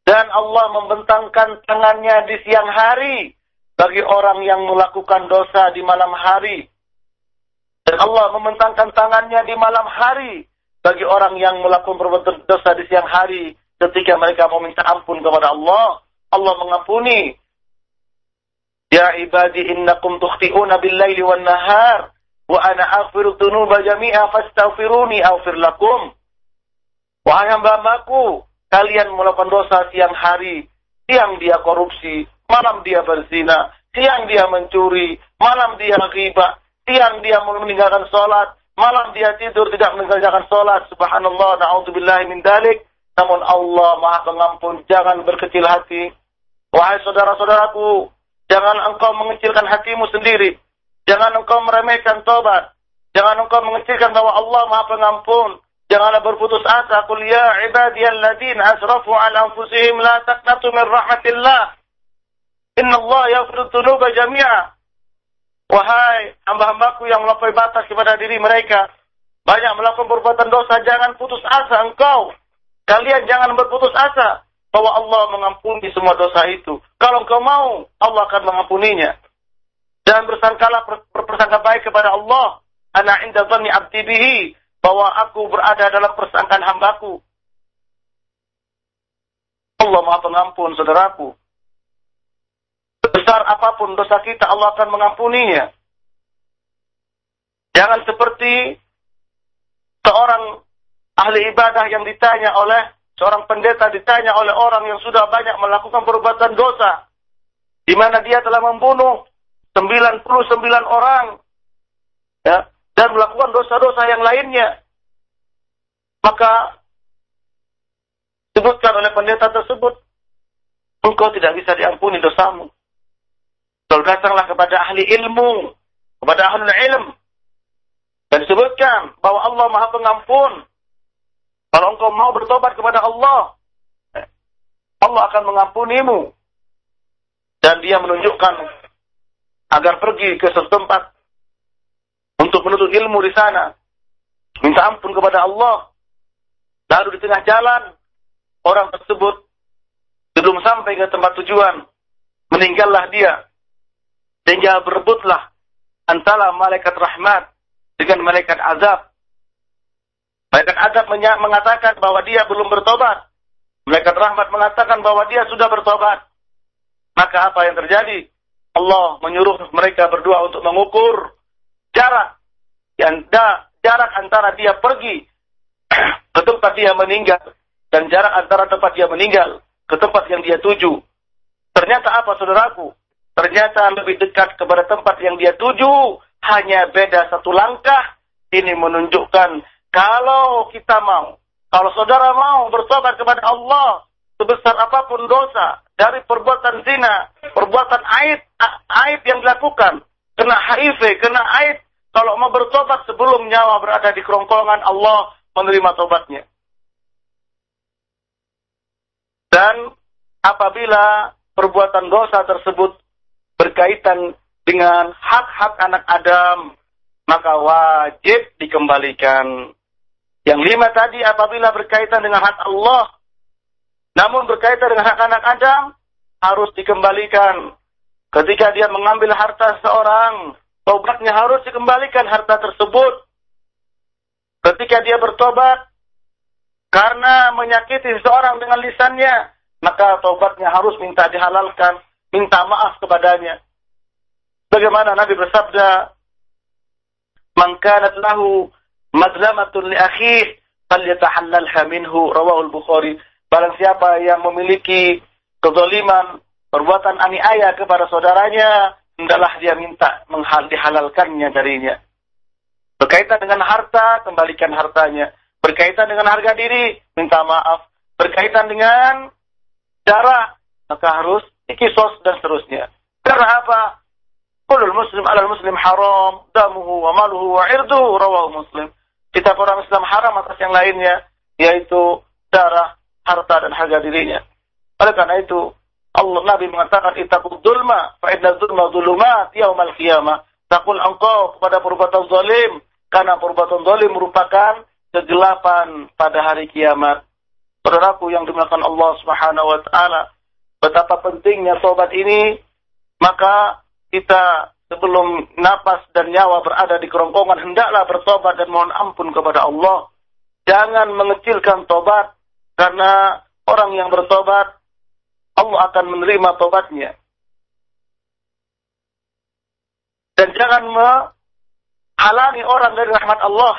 Dan Allah membentangkan tangannya di siang hari bagi orang yang melakukan dosa di malam hari. Dan Allah membentangkan tangannya di malam hari bagi orang yang melakukan perbuatan dosa di siang hari ketika mereka meminta ampun kepada Allah. Allah mengampuni Ya ibadi innakum tukhti'una bil-laili wan-nahar wa ana aghfiru dzunuba jami'a fastaghfiruni aghfir lakum. Wahai hamba-hambaku, kalian melakukan dosa siang hari, siang dia korupsi, malam dia berzina, siang dia mencuri, malam dia ghibah, siang dia meninggalkan sholat, malam dia tidur tidak meninggalkan sholat. Subhanallah, na'udzubillahi min dalik. Namun Allah maha pengampun, jangan berkecil hati. Wahai saudara-saudaraku, Jangan engkau mengecilkan hatimu sendiri. Jangan engkau meremehkan tobat. Jangan engkau mengecilkan bahwa Allah Maha Pengampun. Janganlah berputus asa. Qul ya ibadiyalladzina asrafu ala anfusihim la taqnatu min rahmatillah. Inna Allah yaghfiru dzunuba jami'a. Wahai hamba-hambaku yang melampaui batas kepada diri mereka, banyak melakukan perbuatan dosa, jangan putus asa engkau. Kalian jangan berputus asa bahwa Allah mengampuni semua dosa itu. Kalau engkau mau, Allah akan mengampuninya. Dan bersangkalah berpersangka baik kepada Allah. Ana inda dhanni abdi bihi. Bahwa aku berada dalam persangkaan hambaku. Allah maha pengampun, saudaraku. Besar apa pun dosa kita, Allah akan mengampuninya. Jangan seperti seorang ahli ibadah yang ditanya oleh Seorang pendeta ditanya oleh orang yang sudah banyak melakukan perbuatan dosa. Di mana dia telah membunuh 99 orang. Ya, dan melakukan dosa-dosa yang lainnya. Maka sebutkan oleh pendeta tersebut, engkau tidak bisa diampuni dosamu. Kalau datanglah kepada ahli ilmu, kepada ahli ilm, dan disebutkan bahwa Allah maha pengampun, kalau engkau mau bertobat kepada Allah, Allah akan mengampunimu. Dan dia menunjukkan agar pergi ke suatu tempat untuk menuntut ilmu di sana. Minta ampun kepada Allah. Lalu di tengah jalan, orang tersebut belum sampai ke tempat tujuan. Meninggallah dia. Sehingga berebutlah antara malaikat rahmat dengan malaikat azab. Malaikat adab mengatakan bahwa dia belum bertobat. Malaikat rahmat mengatakan bahwa dia sudah bertobat. Maka apa yang terjadi? Allah menyuruh mereka berdua untuk mengukur jarak yang da, jarak antara dia pergi ke tempat dia meninggal dan jarak antara tempat dia meninggal ke tempat yang dia tuju. Ternyata apa saudaraku? Ternyata lebih dekat kepada tempat yang dia tuju hanya beda satu langkah. Ini menunjukkan kalau kita mau, kalau saudara mau bertobat kepada Allah, sebesar apa pun dosa, dari perbuatan zina, perbuatan aib, aib yang dilakukan, kena HIV, kena aib, kalau mau bertobat sebelum nyawa berada di kerongkongan Allah menerima tobatnya. Dan apabila perbuatan dosa tersebut berkaitan dengan hak-hak anak Adam, maka wajib dikembalikan. Yang lima tadi apabila berkaitan dengan hak Allah, namun berkaitan dengan hak anak Adam, harus dikembalikan. Ketika dia mengambil harta seorang, tobatnya harus dikembalikan harta tersebut. Ketika dia bertobat, karena menyakiti seseorang dengan lisannya, maka tobatnya harus minta dihalalkan, minta maaf kepadanya. Bagaimana Nabi bersabda, "Man kanat lahu mazlamatun li akhih falyatahallalha minhu rawahu al-Bukhari. Barang siapa yang memiliki kezaliman, perbuatan aniaya kepada saudaranya, hendaklah dia minta menghal dihalalkannya darinya. Berkaitan dengan harta, kembalikan hartanya. Berkaitan dengan harga diri, minta maaf. Berkaitan dengan darah, maka harus ikisos dan seterusnya. Karena apa? Kulul muslim alal muslim haram, damuhu wa maluhu wa irduhu, rawahu muslim kitab orang Islam haram atas yang lainnya, yaitu darah, harta, dan harga dirinya. Oleh karena itu, Allah Nabi mengatakan, Itakul dulma, fa'idna dulma dulumat, yaumal qiyamah. Takul engkau kepada perbuatan zalim, karena perbuatan zalim merupakan kegelapan pada hari kiamat. Saudaraku yang dimuliakan Allah Subhanahu wa taala, betapa pentingnya tobat ini, maka kita sebelum napas dan nyawa berada di kerongkongan, hendaklah bertobat dan mohon ampun kepada Allah. Jangan mengecilkan tobat, karena orang yang bertobat, Allah akan menerima tobatnya. Dan jangan menghalangi orang dari rahmat Allah.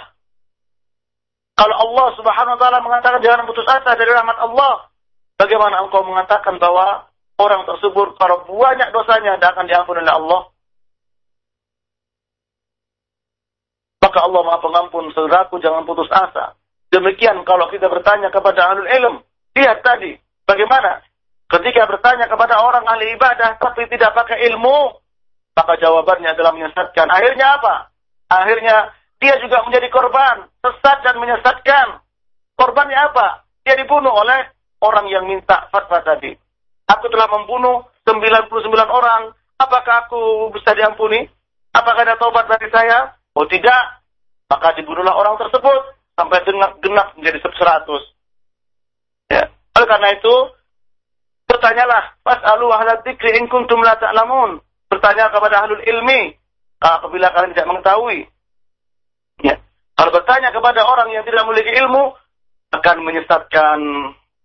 Kalau Allah subhanahu wa ta'ala mengatakan jangan putus asa dari rahmat Allah, bagaimana engkau mengatakan bahwa orang tersebut kalau banyak dosanya tidak akan diampuni oleh Allah? Maka Allah maha pengampun, saudaraku jangan putus asa. Demikian kalau kita bertanya kepada ahlul ilm. Lihat tadi, bagaimana? Ketika bertanya kepada orang ahli ibadah tapi tidak pakai ilmu, maka jawabannya adalah menyesatkan. Akhirnya apa? Akhirnya dia juga menjadi korban, sesat dan menyesatkan. Korbannya apa? Dia dibunuh oleh orang yang minta fatwa tadi. Aku telah membunuh 99 orang. Apakah aku bisa diampuni? Apakah ada taubat dari saya? Oh tidak, maka dibunuhlah orang tersebut sampai genap, genap menjadi seratus. Ya. Oleh karena itu, bertanyalah, fas'alu ahla dzikri in kuntum la ta'lamun. Bertanya kepada ahlul ilmi apabila kalian tidak mengetahui. Ya. Kalau bertanya kepada orang yang tidak memiliki ilmu akan menyesatkan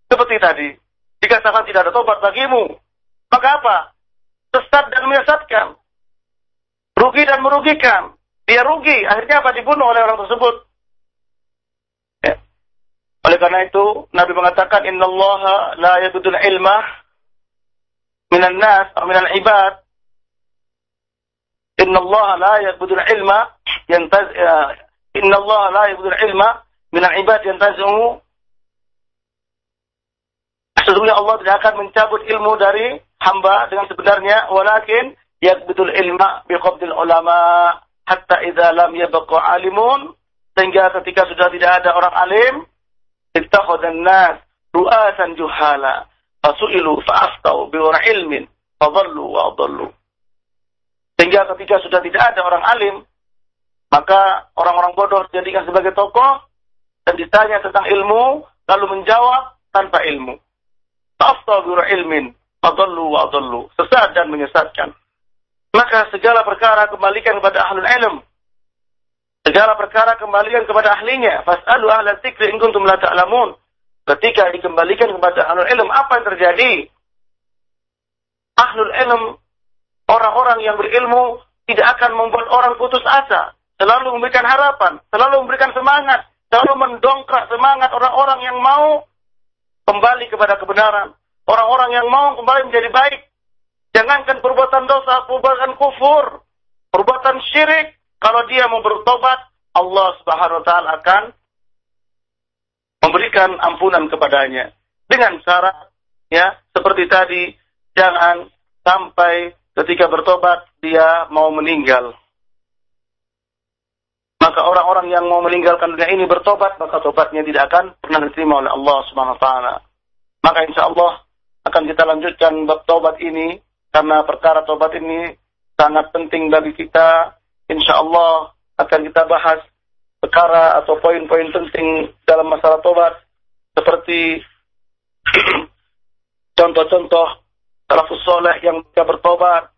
seperti tadi. Dikatakan tidak ada tobat bagimu. Maka apa? Sesat dan menyesatkan. Rugi dan merugikan. Dia rugi. Akhirnya apa? Dibunuh oleh orang tersebut. Ya. Oleh karena itu, Nabi mengatakan, Inna Allah la yabudul ilmah minan nas atau minal ibad. Inna Allah la yabudul ilma yantaz, uh, Inna Allah la yabudul ilma minal ibad yantazimu Sesungguhnya Allah tidak akan mencabut ilmu dari hamba dengan sebenarnya, walakin yakbidul ilma biqabdil ulama hatta idza lam yabqa alimun sehingga ketika sudah tidak ada orang alim ittakhadhan nas ru'asan juhala fasu'ilu fa'aftau biwara ilmin. Fadallu wa adallu. Sehingga ketika sudah tidak ada orang alim maka orang-orang bodoh dijadikan sebagai tokoh dan ditanya tentang ilmu lalu menjawab tanpa ilmu. Afdal ilmin. Adallu wa adallu. Sesat dan menyesatkan. Maka segala perkara kembalikan kepada ahlul ilm. Segala perkara kembalikan kepada ahlinya. Fasalu ahla dzikri in kuntum la ta'lamun ketika dikembalikan kepada ahlul ilm apa yang terjadi ahlul ilm orang-orang yang berilmu tidak akan membuat orang putus asa selalu memberikan harapan selalu memberikan semangat selalu mendongkrak semangat orang-orang yang mau kembali kepada kebenaran. Orang-orang yang mau kembali menjadi baik. Jangankan perbuatan dosa, perbuatan kufur, perbuatan syirik. Kalau dia mau bertobat, Allah Subhanahu wa taala akan memberikan ampunan kepadanya dengan syarat ya seperti tadi jangan sampai ketika bertobat dia mau meninggal maka orang-orang yang mau meninggalkan dunia ini bertobat, maka tobatnya tidak akan pernah diterima oleh Allah Subhanahu wa taala. Maka insya Allah akan kita lanjutkan bab tobat ini karena perkara tobat ini sangat penting bagi kita. Insya Allah akan kita bahas perkara atau poin-poin penting dalam masalah tobat seperti contoh-contoh salafus soleh yang bisa bertobat,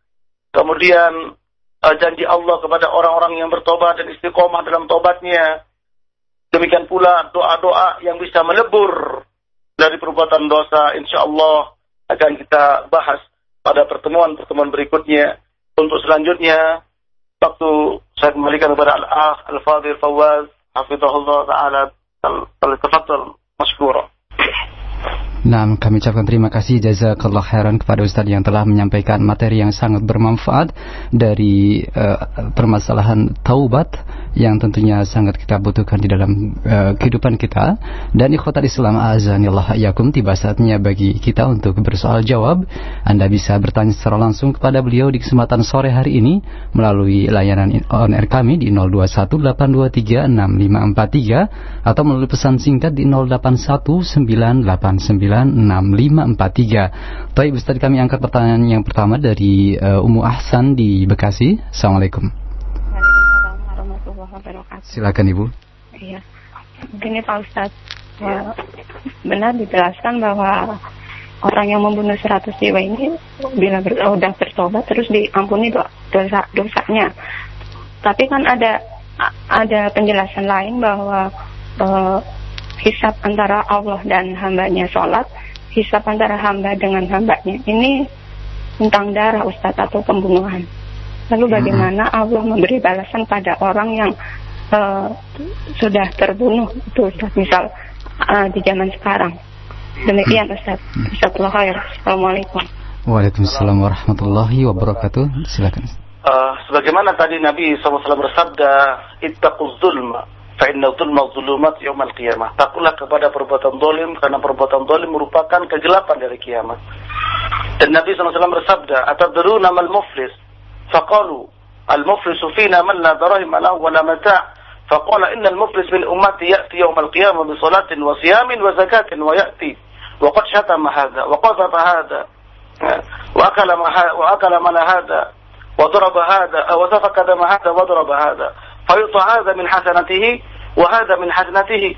kemudian uh, janji Allah kepada orang-orang yang bertobat dan istiqomah dalam tobatnya. Demikian pula doa-doa yang bisa melebur dari perbuatan dosa. Insya Allah akan kita bahas pada pertemuan-pertemuan berikutnya. Untuk selanjutnya, waktu saya kembalikan kepada Al-Akh Al-Fadhil Fawaz, Hafizahullah Ta'ala, Al-Tafadhal, Masykurah. Nah, kami ucapkan terima kasih jazakallah khairan kepada Ustadz yang telah menyampaikan materi yang sangat bermanfaat dari uh, permasalahan taubat yang tentunya sangat kita butuhkan di dalam uh, kehidupan kita. Dan ikhwatal Islam azanillah yakum tiba saatnya bagi kita untuk bersoal jawab. Anda bisa bertanya secara langsung kepada beliau di kesempatan sore hari ini melalui layanan on air kami di 0218236543 atau melalui pesan singkat di 081989 6543. Baik Ustaz kami angkat pertanyaan yang pertama dari uh, Umu Ahsan di Bekasi. Assalamualaikum. Wabarakatuh. Silakan Ibu. Iya. Begini Pak Ustaz. Ya, benar dijelaskan bahwa orang yang membunuh 100 jiwa ini bila ber, sudah bertobat terus diampuni dosa dosanya. Tapi kan ada ada penjelasan lain bahwa uh, hisap antara Allah dan hambanya sholat, hisap antara hamba dengan hambanya. Ini tentang darah Ustadz atau pembunuhan. Lalu bagaimana Allah memberi balasan pada orang yang uh, sudah terbunuh itu Ustadz misal uh, di zaman sekarang. Demikian Ustadz. Assalamualaikum. khair. Assalamualaikum. Waalaikumsalam warahmatullahi wabarakatuh. Silakan. Uh, sebagaimana tadi Nabi SAW bersabda, "Ittaquz zulma Fa'inna dhulma dhulumat yawmal qiyamah. Takutlah kepada perbuatan dolim karena perbuatan dolim merupakan kegelapan dari kiamat. Dan Nabi SAW bersabda, Atadruna mal muflis? Al-muflisu fina man la darahim lahu wa la mata' فقال إن المفلس من أمتي يأتي يوم القيامة بصلاة وصيام وزكاة ويأتي. وقد شتم هذا وقذف هذا وأكل, وأكل مال هذا وضرب هذا وسفك دم هذا وضرب هذا. فيعطى هذا من حسنته وهذا من حسنته.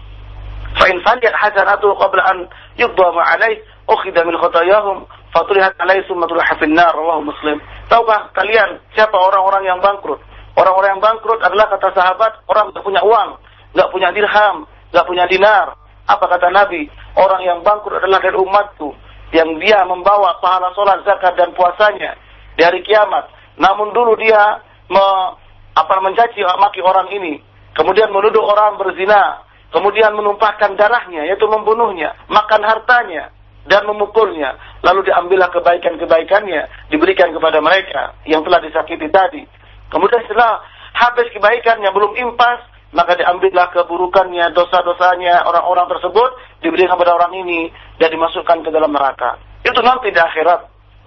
فإن فليت حسنته قبل أن يقضى ما عليه ukhidha min khatayahum fatulihat alaihi summatul hafinnar rawahu muslim. Tahukah kalian siapa orang-orang yang bangkrut? Orang-orang yang bangkrut adalah kata sahabat orang tidak punya uang nggak punya dirham nggak punya dinar. Apa kata Nabi? Orang yang bangkrut adalah dari umatku yang dia membawa pahala sholat zakat dan puasanya dari kiamat. Namun dulu dia me, apa mencaci maki orang ini. Kemudian menuduh orang berzina. Kemudian menumpahkan darahnya yaitu membunuhnya makan hartanya dan memukulnya. Lalu diambillah kebaikan-kebaikannya diberikan kepada mereka yang telah disakiti tadi. Kemudian setelah habis kebaikannya belum impas, maka diambillah keburukannya, dosa-dosanya orang-orang tersebut diberikan kepada orang ini dan dimasukkan ke dalam neraka. Itu nanti di akhirat,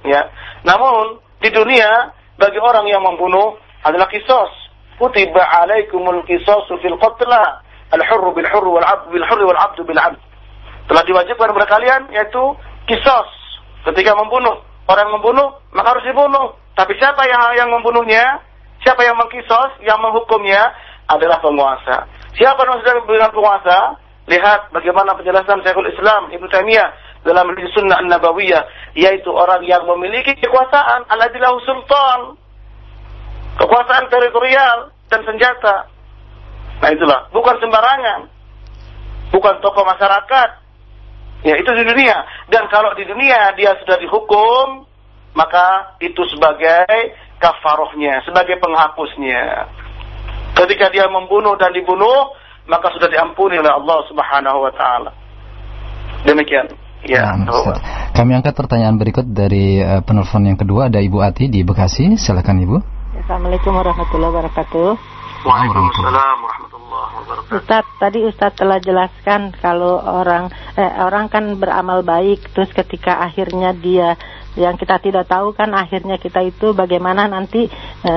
ya. Namun di dunia bagi orang yang membunuh adalah kisos. Kutiba alaikumul kisosu fil qatla al-hurru bil hurru wal 'abdu bil Telah diwajibkan kepada kalian yaitu kisos. Ketika membunuh, orang membunuh maka harus dibunuh. Tapi siapa yang yang membunuhnya? Siapa yang mengkisos, yang menghukumnya adalah penguasa. Siapa yang sudah dengan penguasa? Lihat bagaimana penjelasan Syekhul Islam Ibnu Taimiyah dalam Sunnah An-Nabawiyah yaitu orang yang memiliki kekuasaan aladilahu sultan kekuasaan teritorial dan senjata nah itulah bukan sembarangan bukan tokoh masyarakat ya itu di dunia dan kalau di dunia dia sudah dihukum maka itu sebagai kafarohnya sebagai penghapusnya ketika dia membunuh dan dibunuh maka sudah diampuni oleh Allah Subhanahu wa taala. Demikian. Ya, nah, Kami angkat pertanyaan berikut dari uh, penelpon yang kedua ada Ibu Ati di Bekasi. Silakan Ibu. Assalamualaikum warahmatullahi wabarakatuh. Waalaikumsalam warahmatullahi wabarakatuh. Ustaz, tadi Ustaz telah jelaskan kalau orang eh, orang kan beramal baik terus ketika akhirnya dia yang kita tidak tahu kan akhirnya kita itu bagaimana nanti e,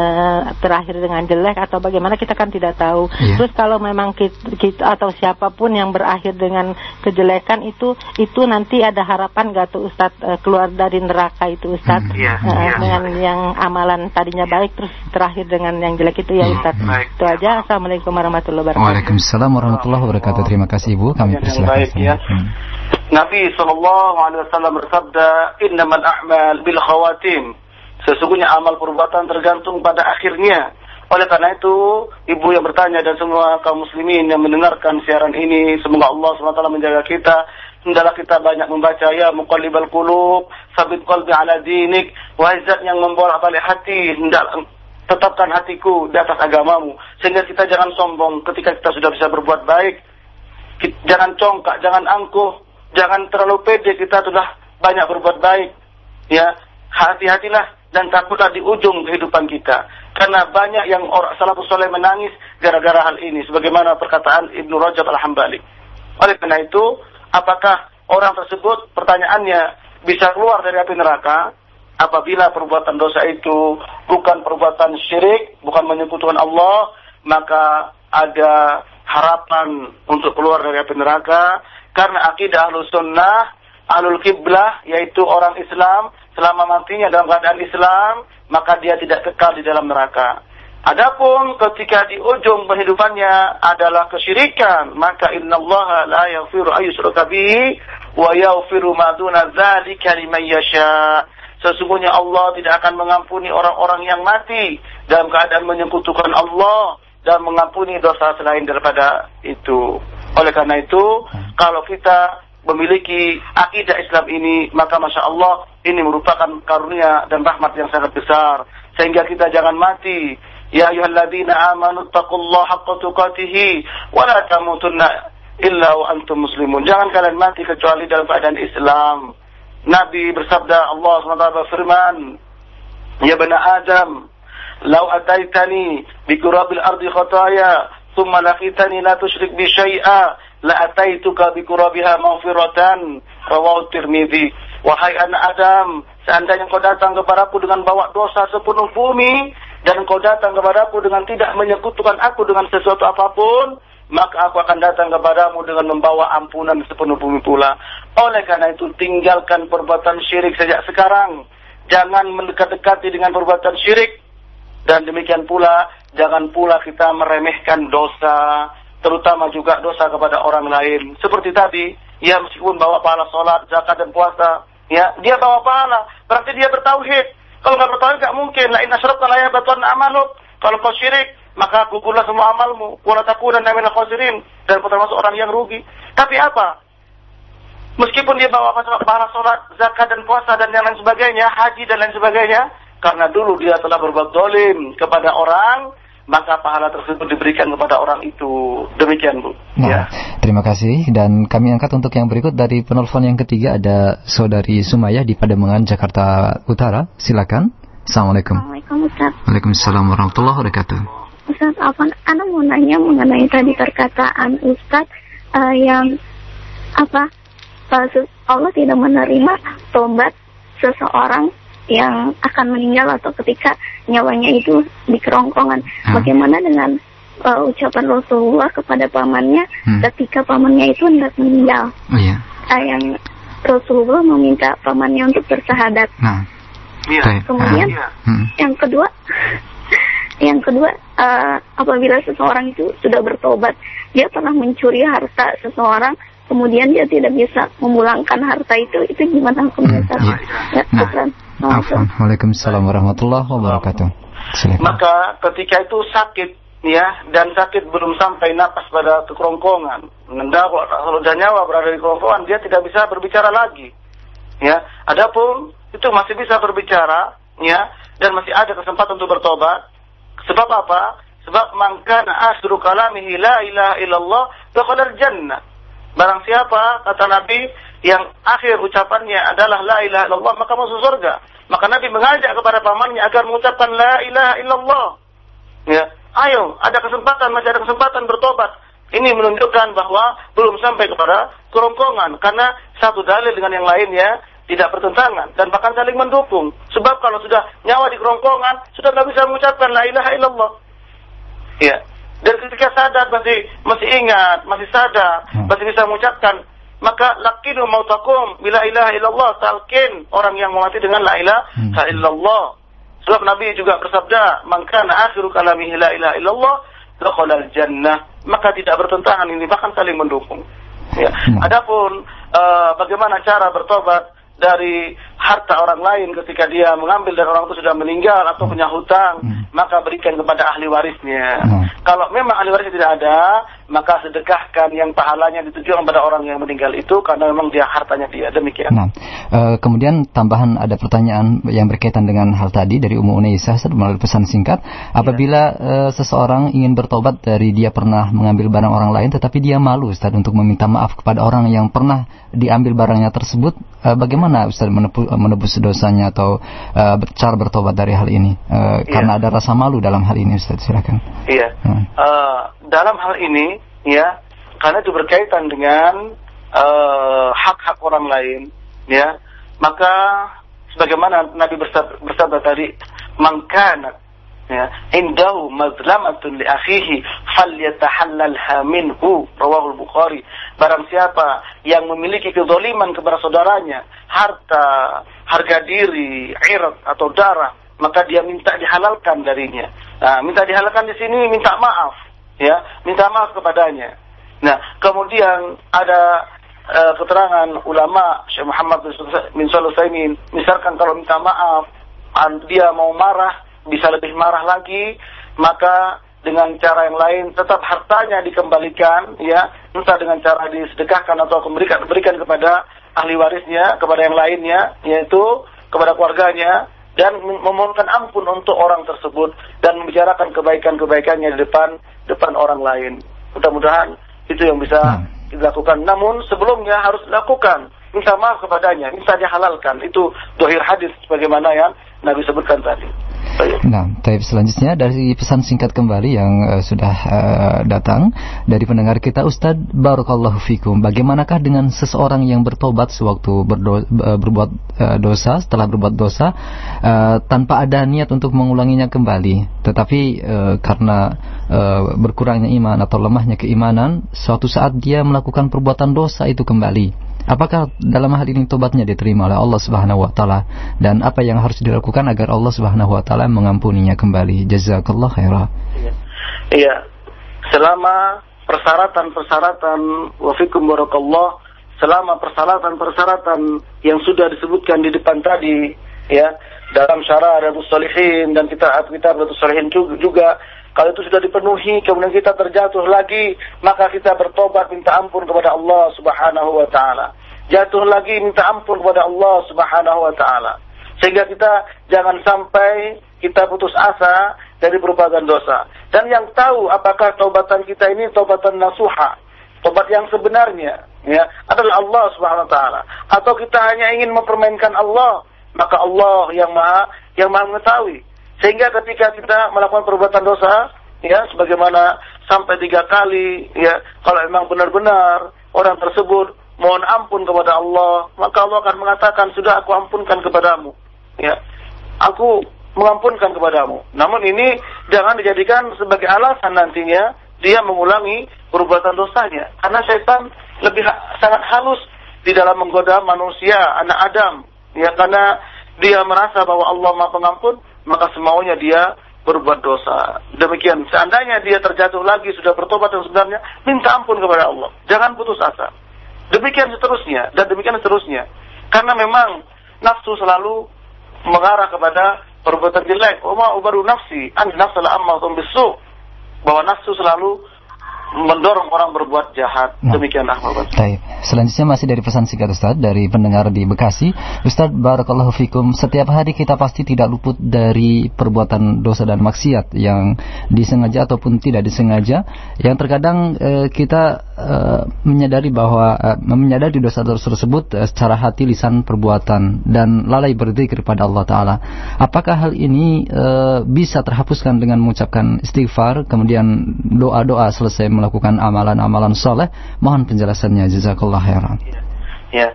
terakhir dengan jelek atau bagaimana kita kan tidak tahu. Yeah. Terus kalau memang kita, kita atau siapa pun yang berakhir dengan kejelekan itu itu nanti ada harapan gak tuh Ustadz e, keluar dari neraka itu Ustadz hmm. yeah, e, yeah. dengan yang amalan tadinya baik terus terakhir dengan yang jelek itu ya hmm. Ustadz. Hmm. Itu aja. Assalamualaikum warahmatullahi wabarakatuh. Waalaikumsalam warahmatullahi wabarakatuh. Terima kasih Ibu. Kami persilakan. Ya. Hmm. Nabi Shallallahu Alaihi Wasallam bersabda, Innamal a'mal bil khawatim. Sesungguhnya amal perbuatan tergantung pada akhirnya. Oleh karena itu, ibu yang bertanya dan semua kaum muslimin yang mendengarkan siaran ini, semoga Allah SWT menjaga kita. Hendaklah kita banyak membaca ya muqallibal qulub, sabit qalbi ala dinik, wahai zat yang membolak balik hati, hendak tetapkan hatiku di atas agamamu. Sehingga kita jangan sombong ketika kita sudah bisa berbuat baik. Jangan congkak, jangan angkuh, jangan terlalu pede kita sudah banyak berbuat baik. Ya, hati-hatilah dan takutlah di ujung kehidupan kita. Karena banyak yang orang salafus soleh menangis gara-gara hal ini. Sebagaimana perkataan Ibnu Rajab al-Hambali. Oleh karena itu, apakah orang tersebut pertanyaannya bisa keluar dari api neraka apabila perbuatan dosa itu bukan perbuatan syirik, bukan menyekutukan Allah, maka ada harapan untuk keluar dari api neraka karena akidah ahlus sunnah, ahlul kiblah, yaitu orang Islam, selama matinya dalam keadaan Islam, maka dia tidak kekal di dalam neraka. Adapun ketika di ujung kehidupannya adalah kesyirikan, maka inna Allah la yaghfiru ayyushraka bihi wa yaghfiru ma duna dzalika liman yasha. Sesungguhnya Allah tidak akan mengampuni orang-orang yang mati dalam keadaan menyekutukan Allah dan mengampuni dosa selain daripada itu. Oleh karena itu, kalau kita memiliki akidah Islam ini, maka masya Allah ini merupakan karunia dan rahmat yang sangat besar. Sehingga kita jangan mati. Ya ayuhalladzina amanu taqullaha haqqa tuqatih wa la tamutunna illa wa antum muslimun. Jangan kalian mati kecuali dalam keadaan Islam. Nabi bersabda Allah SWT berfirman, Ya bani Adam, lau ataitani bi kurabil ardi khataya ثم لقيتني لا تشرك بي شيئا لأتيتك بكرابها مغفرة رواه الترمذي Wahai anak Adam, seandainya engkau datang kepadaku dengan bawa dosa sepenuh bumi, dan engkau datang kepadaku dengan tidak menyekutukan aku dengan sesuatu apapun, maka aku akan datang kepadamu dengan membawa ampunan sepenuh bumi pula. Oleh karena itu, tinggalkan perbuatan syirik sejak sekarang. Jangan mendekat-dekati dengan perbuatan syirik. dan demikian pula, jangan pula kita meremehkan dosa, terutama juga dosa kepada orang lain. Seperti tadi, ya meskipun bawa pahala sholat, zakat dan puasa, ya dia bawa pahala. Berarti dia bertauhid. Kalau nggak bertauhid nggak mungkin. La inna la yahbatan amaluk. Kalau kau syirik, maka gugurlah semua amalmu. Wala takunanna minal khasirin dan termasuk orang yang rugi. Tapi apa? Meskipun dia bawa pahala sholat, zakat dan puasa dan yang lain sebagainya, haji dan lain sebagainya, karena dulu dia telah berbuat dolim kepada orang, maka pahala tersebut diberikan kepada orang itu. Demikian Bu. Nah, ya. terima kasih dan kami angkat untuk yang berikut dari penelpon yang ketiga ada saudari Sumaya di Pademangan Jakarta Utara. Silakan. Assalamualaikum. Assalamualaikum Ustaz. Waalaikumsalam warahmatullahi wabarakatuh. Ustaz, apa Anda mau nanya mengenai tadi perkataan Ustaz eh, yang apa Allah tidak menerima tobat seseorang yang akan meninggal atau ketika nyawanya itu di kerongkongan. Hmm. Bagaimana dengan eh, ucapan Rasulullah kepada pamannya Hmm. ketika pamannya itu hendak meninggal? Oh iya. Eh, yang Rasulullah meminta pamannya untuk bersahadat. Nah, Iya. baik. Kemudian Iya. Hmm. yang kedua, yang kedua, eh, apabila seseorang itu sudah bertobat, dia pernah mencuri harta seseorang, kemudian dia tidak bisa memulangkan harta itu, itu gimana hukumnya? Hmm, Ustaz? iya. Ya, Nah. Afwan. Waalaikumsalam warahmatullahi wabarakatuh. Silakan. Maka ketika itu sakit ya dan sakit belum sampai napas pada kalau sudah nyawa berada di kerongkongan dia tidak bisa berbicara lagi. Ya, adapun itu masih bisa berbicara ya dan masih ada kesempatan untuk bertobat. Sebab apa? Sebab mangkana asru kalamihi la ilaha illallah dakhala jannah. Barang siapa kata Nabi yang akhir ucapannya adalah la ilaha illallah maka masuk surga. Maka Nabi mengajak kepada pamannya agar mengucapkan la ilaha illallah. Ya, ayo, ada kesempatan, masih ada kesempatan bertobat. Ini menunjukkan bahwa belum sampai kepada kerongkongan karena satu dalil dengan yang lainnya tidak bertentangan dan bahkan saling mendukung. Sebab kalau sudah nyawa di kerongkongan sudah tidak bisa mengucapkan la ilaha illallah. Ya. Dan ketika sadar masih masih ingat, masih sadar, Hmm. masih bisa mengucapkan, maka lakinu mautakum bila ilaha illallah talqin orang yang mati dengan la ilaha Hmm. illallah. Sebab Nabi juga bersabda, "Man kana akhiru kalamihi la ilaha illallah, dakhala jannah." Maka tidak bertentangan ini bahkan saling mendukung. Ya. Hmm. Adapun eh, bagaimana cara bertobat dari harta orang lain ketika dia mengambil dari orang itu sudah meninggal atau punya hutang, Hmm. maka berikan kepada ahli warisnya. Hmm. Kalau memang ahli warisnya tidak ada, maka sedekahkan yang pahalanya ditujukan kepada orang yang meninggal itu karena memang dia hartanya dia. Demikian. Nah, eh, kemudian tambahan ada pertanyaan yang berkaitan dengan hal tadi dari Ummu Unaisah melalui pesan singkat. Apabila eh, seseorang ingin bertobat dari dia pernah mengambil barang orang lain, tetapi dia malu Ustaz untuk meminta maaf kepada orang yang pernah diambil barangnya tersebut, eh, bagaimana Ustaz menepu- menebus dosanya atau eh, cara bertobat dari hal ini? Eh, Karena ada rasa malu dalam hal ini Ustaz, silakan. Iya. Hmm. Eh, dalam hal ini, ya, karena itu berkaitan dengan eh, hak-hak orang lain, ya, maka sebagaimana Nabi bersabda, bersabda tadi, mangkana ya, indahu mazlamatun li akhihi falyatahallalha minhu. Rawahul bukhari. Barang siapa yang memiliki kezaliman kepada saudaranya harta harga diri irat atau darah maka dia minta dihalalkan darinya. Nah, minta dihalalkan di sini minta maaf. Ya minta maaf kepadanya. Nah kemudian ada eh, keterangan ulama Syekh Muhammad bin Shalih misalkan kalau minta maaf dia mau marah bisa lebih marah lagi maka dengan cara yang lain tetap hartanya dikembalikan ya. Entah dengan cara disedekahkan atau memberikan berikan kepada ahli warisnya kepada yang lainnya yaitu kepada keluarganya dan memohonkan ampun untuk orang tersebut dan membicarakan kebaikan-kebaikannya di depan depan orang lain. Mudah-mudahan itu yang bisa Hmm. dilakukan. Namun sebelumnya harus dilakukan. Minta maaf kepadanya minta dihalalkan. Itu dohir hadis sebagaimana yang Nabi sebutkan tadi. Nah, tapi selanjutnya dari pesan singkat kembali yang eh, sudah eh, datang dari pendengar kita Ustadz Barakallahu Fikum. Bagaimanakah dengan seseorang yang bertobat sewaktu berdo- eh, berbuat eh, dosa, setelah berbuat dosa eh, tanpa ada niat untuk mengulanginya kembali, tetapi eh, karena eh, berkurangnya iman atau lemahnya keimanan, suatu saat dia melakukan perbuatan dosa itu kembali. Apakah dalam hal ini tobatnya diterima oleh Allah Subhanahu wa taala dan apa yang harus dilakukan agar Allah Subhanahu wa taala mengampuninya kembali? Jazakallah khairah. Iya. Iya. Selama persyaratan-persyaratan wafikum barakallah selama persyaratan-persyaratan yang sudah disebutkan di depan tadi ya dalam syarah Riyadhus Shalihin dan kita kita Riyadhus Shalihin juga kalau itu sudah dipenuhi kemudian kita terjatuh lagi maka kita bertobat minta ampun kepada Allah Subhanahu wa taala. Jatuh lagi minta ampun kepada Allah Subhanahu wa taala. Sehingga kita jangan sampai kita putus asa dari perbuatan dosa. Dan yang tahu apakah taubatan kita ini taubatan nasuha tobat yang sebenarnya ya adalah Allah Subhanahu wa taala. Atau kita hanya ingin mempermainkan Allah maka Allah yang Maha yang Maha mengetahui sehingga ketika kita melakukan perbuatan dosa ya sebagaimana sampai tiga kali ya kalau memang benar-benar orang tersebut mohon ampun kepada Allah maka Allah akan mengatakan sudah aku ampunkan kepadamu ya aku mengampunkan kepadamu namun ini jangan dijadikan sebagai alasan nantinya dia mengulangi perbuatan dosanya. Karena setan lebih sangat halus di dalam menggoda manusia, anak Adam. Ya, karena dia merasa bahwa Allah Maha Pengampun, maka semaunya dia berbuat dosa. Demikian, seandainya dia terjatuh lagi, sudah bertobat yang sebenarnya, minta ampun kepada Allah. Jangan putus asa. Demikian seterusnya, dan demikian seterusnya. Karena memang nafsu selalu mengarah kepada perbuatan jelek. Oma ubaru nafsi, an nafsala amma bisu bahwa nafsu selalu mendorong orang berbuat jahat. Nah. Demikian Ahmad. Baik. Selanjutnya masih dari pesan singkat Ustaz dari pendengar di Bekasi. Ustaz barakallahu fikum, setiap hari kita pasti tidak luput dari perbuatan dosa dan maksiat yang disengaja ataupun tidak disengaja. Yang terkadang eh, kita eh, menyadari bahwa eh, menyadari dosa tersebut eh, secara hati, lisan, perbuatan dan lalai berzikir kepada Allah taala. Apakah hal ini eh, bisa terhapuskan dengan mengucapkan istighfar kemudian doa-doa selesai melakukan amalan-amalan soleh. Mohon penjelasannya, jazakallah khairan. Ya.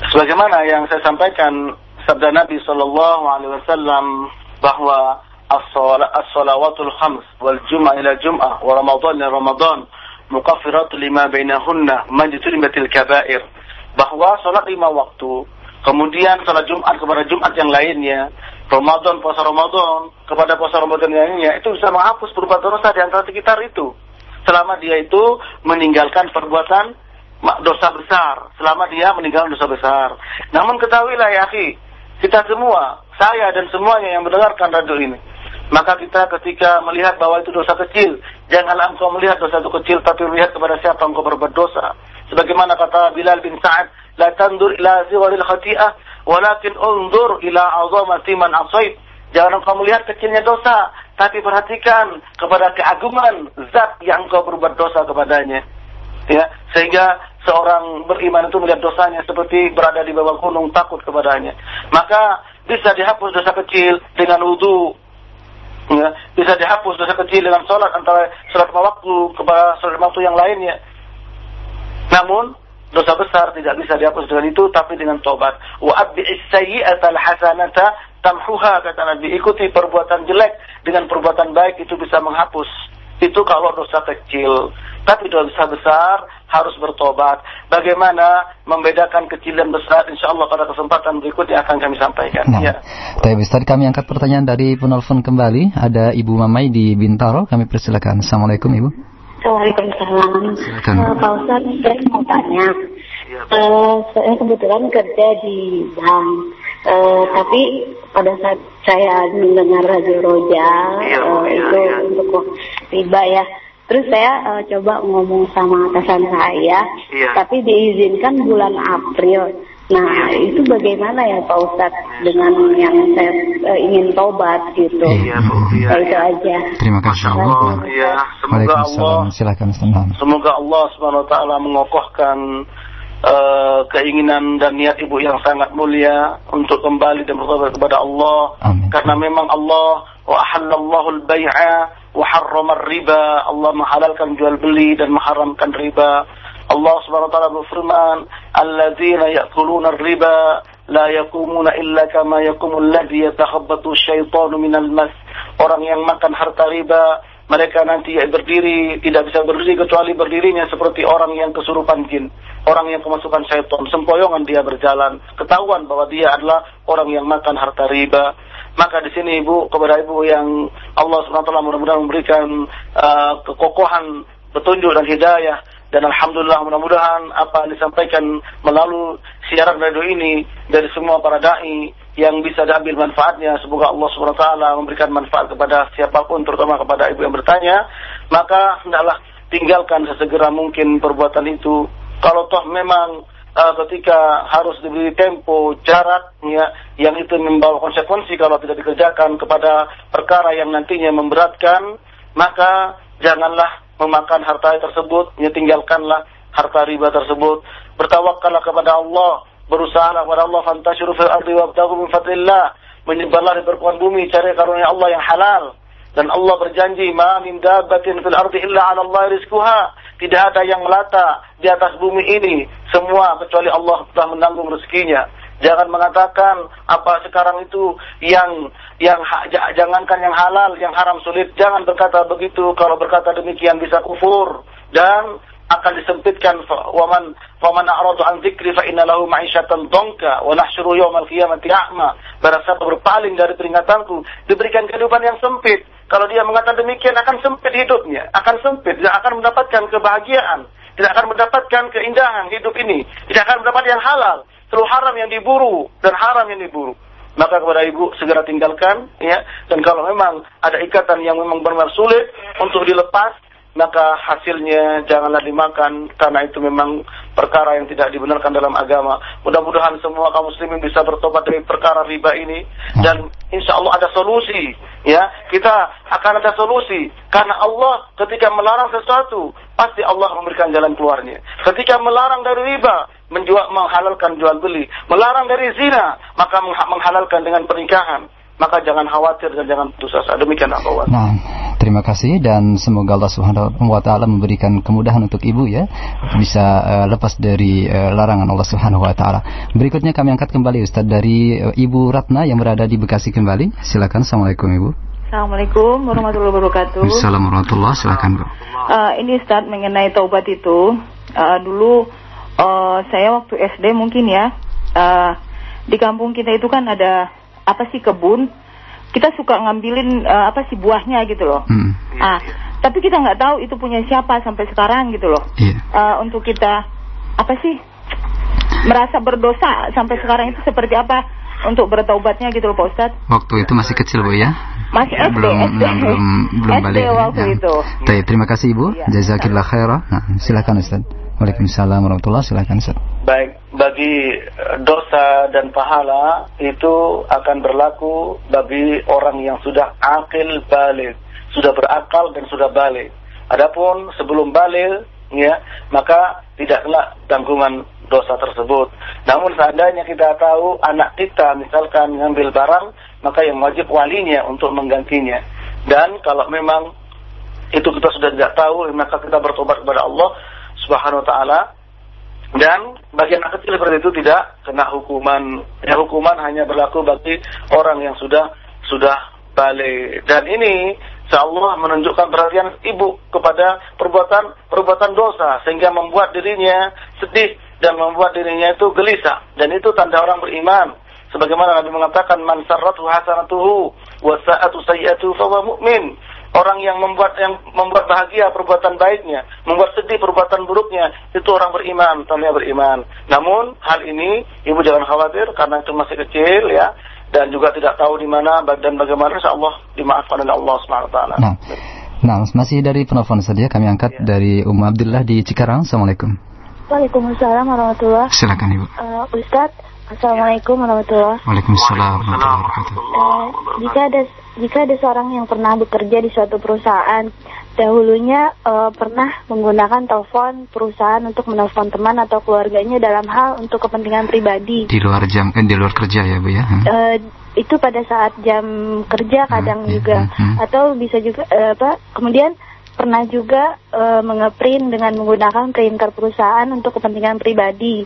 Sebagaimana yang saya sampaikan sabda Nabi Shallallahu Alaihi Wasallam bahwa as-salawatul khams wal jum'ah ila jum'ah wa ramadan ila ramadan mukaffirat lima bainahunna majtunibatil kabair. Bahwa salat lima waktu kemudian salat Jumat kepada Jumat yang lainnya Ramadan puasa Ramadan kepada puasa Ramadan yang lainnya itu bisa menghapus perbuatan dosa di antara sekitar itu. Selama dia itu meninggalkan perbuatan dosa besar, selama dia meninggalkan dosa besar. Namun ketahuilah ya akhi, kita semua, saya dan semuanya yang mendengarkan radio ini, maka kita ketika melihat bahwa itu dosa kecil, janganlah engkau melihat dosa itu kecil, tapi melihat kepada siapa engkau berbuat dosa. Sebagaimana kata Bilal bin Sa'ad, la tandur ila ziwaril khati'ah, walakin undur ila azamati man asait. Jangan engkau melihat kecilnya dosa, tapi perhatikan kepada keagungan zat yang engkau berbuat dosa kepadanya. Ya, sehingga seorang beriman itu melihat dosanya seperti berada di bawah gunung takut kepadanya. Maka bisa dihapus dosa kecil dengan wudhu. Ya, bisa dihapus dosa kecil dengan sholat antara sholat waktu kepada sholat waktu yang lainnya. Namun dosa besar tidak bisa dihapus dengan itu tapi dengan tobat. Wa abbi'is sayyi'ata al-hasanata tamhuha kata Nabi ikuti perbuatan jelek dengan perbuatan baik itu bisa menghapus itu kalau dosa kecil. Tapi dosa besar harus bertobat. Bagaimana membedakan kecil dan besar insya Allah pada kesempatan berikutnya akan kami sampaikan. Nah, ya. Tapi tadi kami angkat pertanyaan dari penelpon kembali. Ada Ibu Mamai di Bintaro. Kami persilakan. Assalamualaikum Ibu. Waalaikumsalam. Uh, Pak Ustaz, saya mau tanya. Uh, saya kebetulan kerja di bank Uh, tapi pada saat saya mendengar Radio Roja iya, uh, iya, itu iya. untuk tiba ya. Terus saya uh, coba ngomong sama atasan saya, iya. tapi diizinkan bulan April. Nah, itu bagaimana ya Pak Ustadz dengan yang saya uh, ingin tobat gitu. Iya, Bu. Iya, itu iya. aja. Terima kasih Allah. Iya, semoga Allah silakan Semoga Allah Subhanahu wa taala mengokohkan uh, keinginan dan niat ibu yang sangat mulia untuk kembali dan bertobat kepada Allah. Amin. karena memang Allah wa ahallallahu al-bai'a wa harrama riba Allah menghalalkan jual beli dan mengharamkan riba. Allah Subhanahu wa taala berfirman alladzina ya'kuluna riba la yakumuna illa kama yakumul ladzi yatakhabbathu syaitanu minal mas. Orang yang makan harta riba mereka nanti berdiri tidak bisa berdiri kecuali berdirinya seperti orang yang kesurupan jin, orang yang kemasukan syaitan, sempoyongan dia berjalan, ketahuan bahwa dia adalah orang yang makan harta riba. Maka di sini ibu kepada ibu yang Allah swt mudah-mudahan memberikan uh, kekokohan petunjuk dan hidayah dan alhamdulillah mudah-mudahan apa yang disampaikan melalui siaran radio ini dari semua para dai yang bisa diambil manfaatnya. Semoga Allah Subhanahu wa taala memberikan manfaat kepada siapa pun terutama kepada ibu yang bertanya. Maka hendaklah tinggalkan sesegera mungkin perbuatan itu. Kalau toh memang uh, ketika harus diberi tempo jarak ya yang itu membawa konsekuensi kalau tidak dikerjakan kepada perkara yang nantinya memberatkan maka janganlah memakan harta tersebut, ya tinggalkanlah harta riba tersebut. Bertawakallah kepada Allah, berusaha kepada Allah, fantashiru fil ardi wabtagu min fadlillah. Menyebarlah di perkuan bumi, cari karunia Allah yang halal. Dan Allah berjanji, ma min dabbatin fil ardi illa 'ala Allah rizquha. Tidak ada yang melata di atas bumi ini, semua kecuali Allah telah menanggung rezekinya. Jangan mengatakan apa sekarang itu yang yang jangankan yang halal, yang haram sulit. Jangan berkata begitu. Kalau berkata demikian bisa kufur dan akan disempitkan waman waman a'radu an dzikri fa inna lahu ma'isyatan dongka wa nahsyuru yaumal qiyamati a'ma. Barang siapa berpaling dari peringatanku, diberikan kehidupan yang sempit. Kalau dia mengatakan demikian akan sempit hidupnya, akan sempit, tidak akan mendapatkan kebahagiaan, tidak akan mendapatkan keindahan hidup ini, tidak akan mendapat yang halal selalu haram yang diburu dan haram yang diburu. Maka kepada ibu segera tinggalkan ya dan kalau memang ada ikatan yang memang benar sulit untuk dilepas maka hasilnya janganlah dimakan karena itu memang perkara yang tidak dibenarkan dalam agama. Mudah-mudahan semua kaum muslimin bisa bertobat dari perkara riba ini dan insya Allah ada solusi. Ya, kita akan ada solusi karena Allah ketika melarang sesuatu pasti Allah memberikan jalan keluarnya. Ketika melarang dari riba menjual menghalalkan jual beli, melarang dari zina maka menghalalkan dengan pernikahan maka jangan khawatir dan jangan putus asa. Demikian Allah. Nah, terima kasih dan semoga Allah Subhanahu wa taala memberikan kemudahan untuk Ibu ya bisa uh, lepas dari uh, larangan Allah Subhanahu wa taala. Berikutnya kami angkat kembali Ustaz dari uh, Ibu Ratna yang berada di Bekasi kembali. Silakan. Assalamualaikum Ibu. Assalamualaikum warahmatullahi wabarakatuh. Assalamualaikum warahmatullahi silakan Bu. Uh, ini Ustaz mengenai taubat itu. Uh, dulu uh, saya waktu SD mungkin ya uh, di kampung kita itu kan ada apa sih kebun kita suka ngambilin uh, apa sih buahnya gitu loh. Hmm. Ah, tapi kita nggak tahu itu punya siapa sampai sekarang gitu loh. Yeah. Iya. Uh, untuk kita apa sih merasa berdosa sampai sekarang itu seperti apa untuk bertaubatnya gitu loh Pak Ustadz. Waktu itu masih kecil Bu ya? Masih SD, belum, SD. belum, belum SD balik. waktu ya. itu. Terima kasih Ibu. Ya. Jazakillah khairah. Nah, silakan Ustaz. Waalaikumsalam warahmatullahi silakan Ustaz. Baik, bagi eh, dosa dan pahala itu akan berlaku bagi orang yang sudah akil balik, sudah berakal dan sudah balik. Adapun sebelum balik ya, maka tidak kena tanggungan dosa tersebut. Namun seandainya kita tahu anak kita misalkan mengambil barang, maka yang wajib walinya untuk menggantinya. Dan kalau memang itu kita sudah tidak tahu, maka kita bertobat kepada Allah Subhanahu wa taala dan bagian anak kecil seperti itu tidak kena hukuman. Ya hukuman hanya berlaku bagi orang yang sudah sudah balik. Dan ini Allah menunjukkan perhatian ibu kepada perbuatan perbuatan dosa sehingga membuat dirinya sedih dan membuat dirinya itu gelisah dan itu tanda orang beriman. Sebagaimana Nabi mengatakan man sarratu hasanatuhu wa sa'atu sayyi'atuhu fa mu'min orang yang membuat yang membuat bahagia perbuatan baiknya, membuat sedih perbuatan buruknya, itu orang beriman, tanda beriman. Namun hal ini ibu jangan khawatir karena itu masih kecil ya dan juga tidak tahu di mana dan bagaimana insya Allah dimaafkan oleh Allah Subhanahu wa Nah. Nah, masih dari penelpon saja kami angkat ya. dari Umma Abdullah di Cikarang. Assalamualaikum. Waalaikumsalam warahmatullahi Silakan Ibu. Uh, Ustadz, Assalamualaikum warahmatullahi wabarakatuh. Waalaikumsalam warahmatullahi wabarakatuh. Uh, jika ada jika ada seorang yang pernah bekerja di suatu perusahaan, dahulunya uh, pernah menggunakan telepon perusahaan untuk menelpon teman atau keluarganya dalam hal untuk kepentingan pribadi. Di luar jam eh, di luar kerja ya bu ya? Hmm. Uh, itu pada saat jam kerja kadang hmm, juga, hmm, hmm. atau bisa juga uh, apa? Kemudian pernah juga uh, mengeprint dengan menggunakan printer perusahaan untuk kepentingan pribadi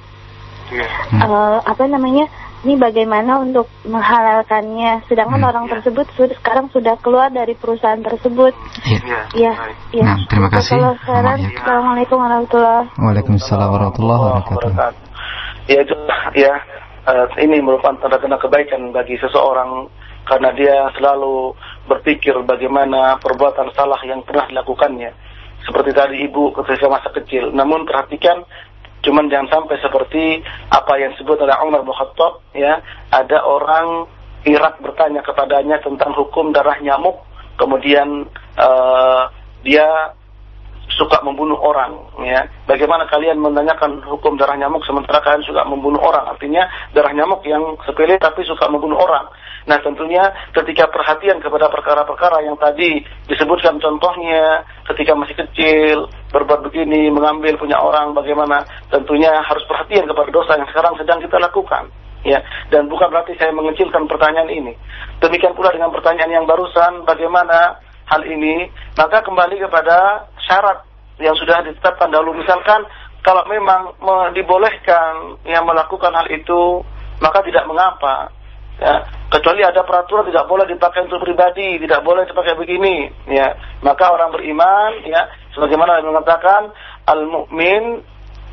hmm. uh, apa namanya ini bagaimana untuk menghalalkannya? Sedangkan hmm. orang tersebut sudah sekarang sudah keluar dari perusahaan tersebut. Ya ya, ya. Nah, terima kasih. Ya. assalamualaikum warahmatullahi Waalaikumsalam warahmatullahi wabarakatuh. Ya itu ya uh, ini merupakan tanda-tanda kebaikan bagi seseorang karena dia selalu berpikir bagaimana perbuatan salah yang pernah dilakukannya. Seperti tadi ibu ketika masa kecil. Namun perhatikan cuman jangan sampai seperti apa yang disebut oleh Umar bin Khattab ya, ada orang Irak bertanya kepadanya tentang hukum darah nyamuk, kemudian uh, dia suka membunuh orang ya. Bagaimana kalian menanyakan hukum darah nyamuk sementara kalian suka membunuh orang? Artinya darah nyamuk yang sepele tapi suka membunuh orang. Nah tentunya ketika perhatian kepada perkara-perkara yang tadi disebutkan contohnya ketika masih kecil berbuat begini mengambil punya orang bagaimana? Tentunya harus perhatian kepada dosa yang sekarang sedang kita lakukan ya. Dan bukan berarti saya mengecilkan pertanyaan ini. Demikian pula dengan pertanyaan yang barusan bagaimana hal ini, maka kembali kepada syarat yang sudah ditetapkan dahulu. Misalkan kalau memang dibolehkan yang melakukan hal itu, maka tidak mengapa. Ya, kecuali ada peraturan tidak boleh dipakai untuk pribadi, tidak boleh dipakai begini, ya. Maka orang beriman, ya, sebagaimana mengatakan al-mu'min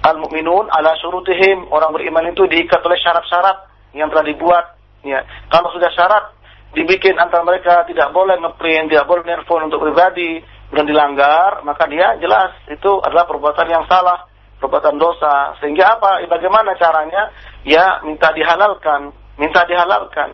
al-mu'minun ala syurutihim, orang beriman itu diikat oleh syarat-syarat yang telah dibuat, ya. Kalau sudah syarat dibikin antara mereka tidak boleh ngeprint, tidak boleh nelfon untuk pribadi, dan dilanggar, maka dia jelas itu adalah perbuatan yang salah, perbuatan dosa. Sehingga apa? Bagaimana caranya? Ya minta dihalalkan, minta dihalalkan,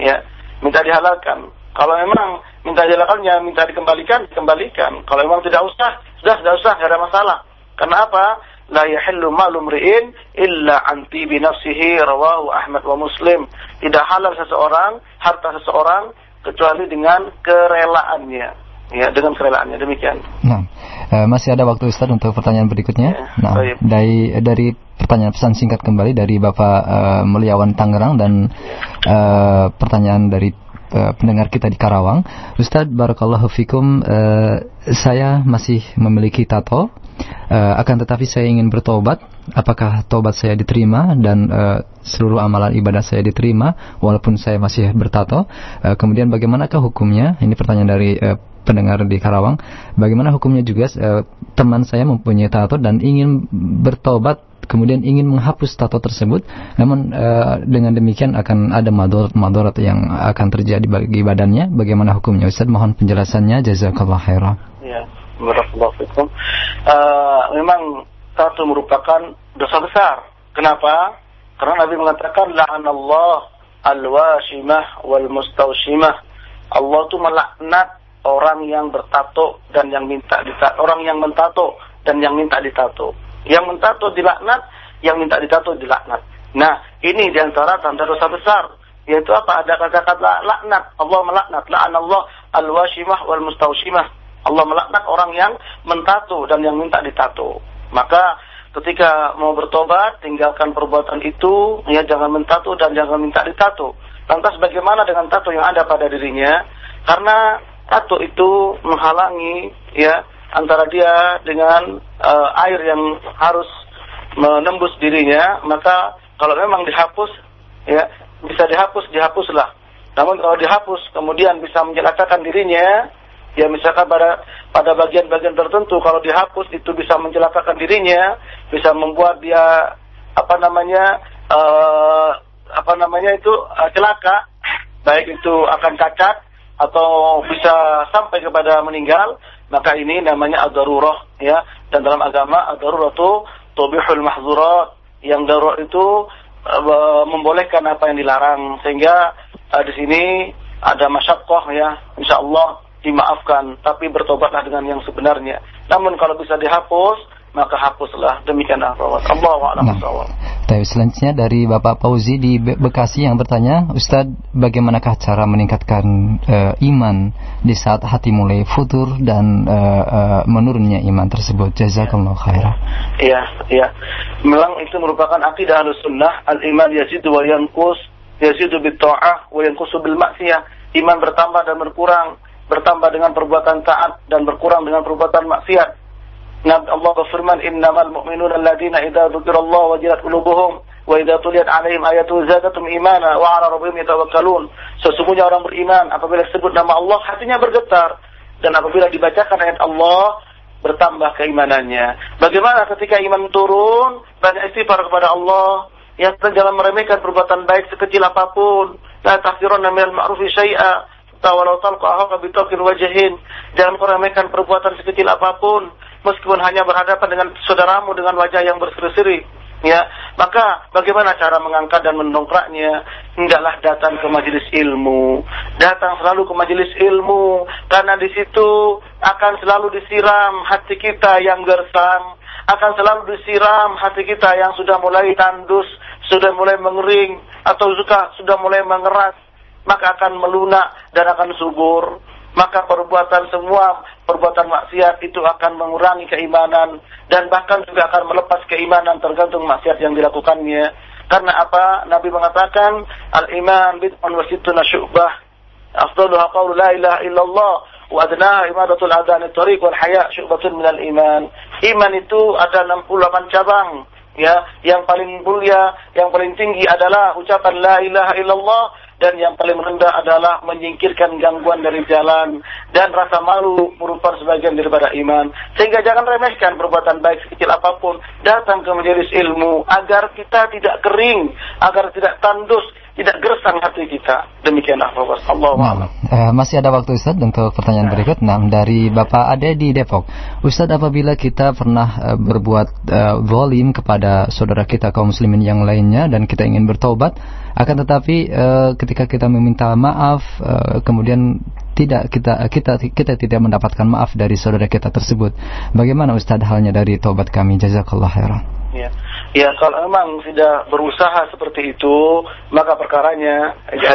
ya minta dihalalkan. Kalau memang minta dihalalkannya, minta dikembalikan, dikembalikan. Kalau memang tidak usah, sudah tidak usah, tidak ada masalah. Karena apa? La yahillu malu mri'in illa anti bi nafsihi rawahu Ahmad wa Muslim. Tidak halal seseorang, harta seseorang kecuali dengan kerelaannya. Ya, dengan kerelaannya demikian. Nah, e, masih ada waktu Ustaz untuk pertanyaan berikutnya. Ya, nah, baik. dari dari pertanyaan pesan singkat kembali dari Bapak e, Muliawan Tangerang dan e, pertanyaan dari pendengar kita di Karawang. Ustadz Barakallahu Fikum, saya masih memiliki tato Uh, akan tetapi saya ingin bertobat, apakah tobat saya diterima dan uh, seluruh amalan ibadah saya diterima walaupun saya masih bertato? Uh, kemudian bagaimanakah hukumnya? Ini pertanyaan dari uh, pendengar di Karawang. Bagaimana hukumnya juga uh, teman saya mempunyai tato dan ingin bertobat kemudian ingin menghapus tato tersebut namun uh, dengan demikian akan ada madorat-madorat yang akan terjadi bagi badannya bagaimana hukumnya Ustaz mohon penjelasannya jazakallah khairan ya Barakallahu. Uh, memang satu merupakan dosa besar. Kenapa? Karena Nabi mengatakan la'anallah al-washimah wal mustawshimah. Allah itu melaknat orang yang bertato dan yang minta ditato, orang yang mentato dan yang minta ditato. Yang mentato dilaknat, yang minta ditato dilaknat. Nah, ini di antara tanda dosa besar. Yaitu apa? Ada kata-kata laknat. Allah melaknat. La'anallah al-washimah wal mustawshimah Allah melaknat orang yang mentato dan yang minta ditato. Maka ketika mau bertobat, tinggalkan perbuatan itu, ya jangan mentato dan jangan minta ditato. Lantas bagaimana dengan tato yang ada pada dirinya? Karena tato itu menghalangi ya antara dia dengan uh, air yang harus menembus dirinya, maka kalau memang dihapus ya bisa dihapus dihapuslah. Namun kalau dihapus kemudian bisa menjelakakan dirinya, ya misalkan pada pada bagian-bagian tertentu kalau dihapus itu bisa mencelakakan dirinya, bisa membuat dia apa namanya uh, apa namanya itu uh, celaka, baik itu akan cacat atau bisa sampai kepada meninggal, maka ini namanya ad-darurah ya. Dan dalam agama ad-darurah itu tubihul mahzurat, yang darurat itu uh, membolehkan apa yang dilarang sehingga uh, di sini ada masyakoh ya, insya Allah dimaafkan, tapi bertobatlah dengan yang sebenarnya. Namun kalau bisa dihapus, maka hapuslah. Demikian Allah a'lam nah. Tapi selanjutnya dari Bapak Pauzi di Bekasi yang bertanya, Ustadz, bagaimanakah cara meningkatkan uh, iman di saat hati mulai futur dan uh, uh, menurunnya iman tersebut? Jazakallah khairan. Iya, iya. Memang itu merupakan akidah sunnah al-iman yazidu wa yanqus, yazidu bit ta'ah wa yanqusu bil maksiyah. Iman bertambah dan berkurang bertambah dengan perbuatan taat dan berkurang dengan perbuatan maksiat. Nabi Allah berfirman, "Innamal mu'minuna alladziina idza dzukirallahu wajilat qulubuhum wa idza tuliyat 'alaihim ayatu zadatum imana wa 'ala rabbihim yatawakkalun." Sesungguhnya orang beriman apabila disebut nama Allah hatinya bergetar dan apabila dibacakan ayat Allah bertambah keimanannya. Bagaimana ketika iman turun, banyak istighfar kepada Allah, yang jangan meremehkan perbuatan baik sekecil apa pun. La tahsiruna minal ma'rufi syai'a walau talqa ahaka bitaqil wajhin. Jangan kau remehkan perbuatan sekecil apa pun. Meskipun hanya berhadapan dengan saudaramu dengan wajah yang berseri-seri ya maka bagaimana cara mengangkat dan mendongkraknya? Hendaklah datang ke majelis ilmu. Datang selalu ke majelis ilmu karena di situ akan selalu disiram hati kita yang gersang akan selalu disiram hati kita yang sudah mulai tandus sudah mulai mengering atau juga sudah mulai mengeras maka akan melunak dan akan subur maka perbuatan semua perbuatan maksiat itu akan mengurangi keimanan dan bahkan juga akan melepas keimanan tergantung maksiat yang dilakukannya. Karena apa? Nabi mengatakan al-iman bid'un wa sittuna syu'bah. Afdaluha qawlu la ilaha illallah wa adnaha imadatul adhan tariq wal haya syu'batun minal iman. Iman itu ada 68 cabang. Ya, yang paling mulia, yang paling tinggi adalah ucapan la ilaha illallah dan yang paling rendah adalah menyingkirkan gangguan dari jalan dan rasa malu merupakan sebagian daripada iman. Sehingga jangan remehkan perbuatan baik sekecil apa pun, datang ke majelis ilmu agar kita tidak kering, agar tidak tandus, tidak gersang hati kita. Demikianlah Allah nah, eh, Masih ada waktu Ustaz untuk pertanyaan berikut. Nah, dari Bapak Ade di Depok. Ustaz apabila kita pernah eh, berbuat eh, volume kepada saudara kita kaum muslimin yang lainnya dan kita ingin bertobat, akan tetapi eh, ketika kita meminta maaf eh, kemudian tidak kita kita kita tidak mendapatkan maaf dari saudara kita tersebut. Bagaimana Ustaz halnya dari tobat kami? Jazakallah khairan. Ya. Ya kalau memang tidak berusaha seperti itu, maka perkaranya ya,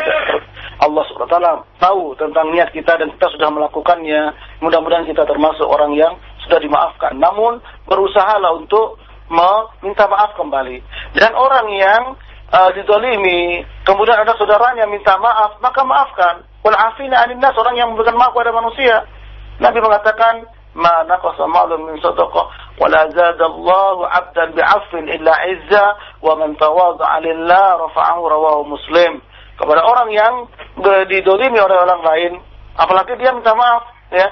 Allah SWT tahu tentang niat kita dan kita sudah melakukannya. Mudah-mudahan kita termasuk orang yang sudah dimaafkan. Namun berusahalah untuk meminta maaf kembali. Dan orang yang uh, didolimi, kemudian ada saudaranya minta maaf, maka maafkan. Wal afina anin nas, orang yang memberikan maaf kepada manusia. Nabi mengatakan, ma naqasa malun min sadaqah ولا زاد الله عبدا بعفو إلا عزة ومن تواضع لله رفعه رواه مسلم kepada orang yang didolimi oleh orang lain apalagi dia minta maaf ya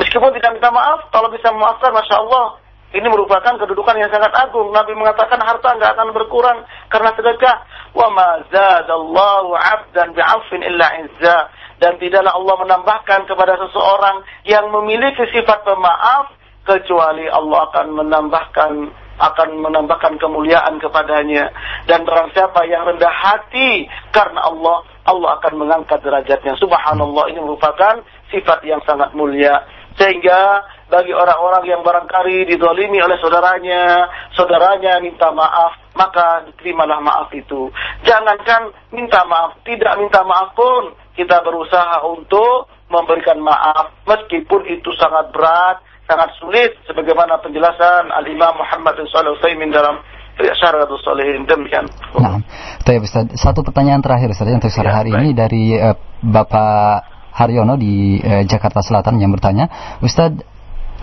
meskipun tidak minta maaf kalau bisa memaafkan masya Allah ini merupakan kedudukan yang sangat agung Nabi mengatakan harta nggak akan berkurang karena sedekah wa ma zadallahu 'abdan bi'afin illa izza dan tidaklah Allah menambahkan kepada seseorang yang memiliki sifat pemaaf kecuali Allah akan menambahkan akan menambahkan kemuliaan kepadanya. Dan barang siapa yang rendah hati karena Allah Allah akan mengangkat derajatnya. Subhanallah ini merupakan sifat yang sangat mulia. Sehingga bagi orang-orang yang barangkali didolimi oleh saudaranya saudaranya minta maaf maka terimalah maaf itu jangankan minta maaf tidak minta maaf pun kita berusaha untuk memberikan maaf meskipun itu sangat berat sangat sulit sebagaimana penjelasan Al-Imam Muhammad bin Shalih Utsaimin dalam Syaratul Salihin demikian. Nah, Ustaz. Satu pertanyaan terakhir Ustaz untuk sore ya, hari baik. ini dari uh, Bapak Haryono di uh, Jakarta Selatan yang bertanya, Ustaz,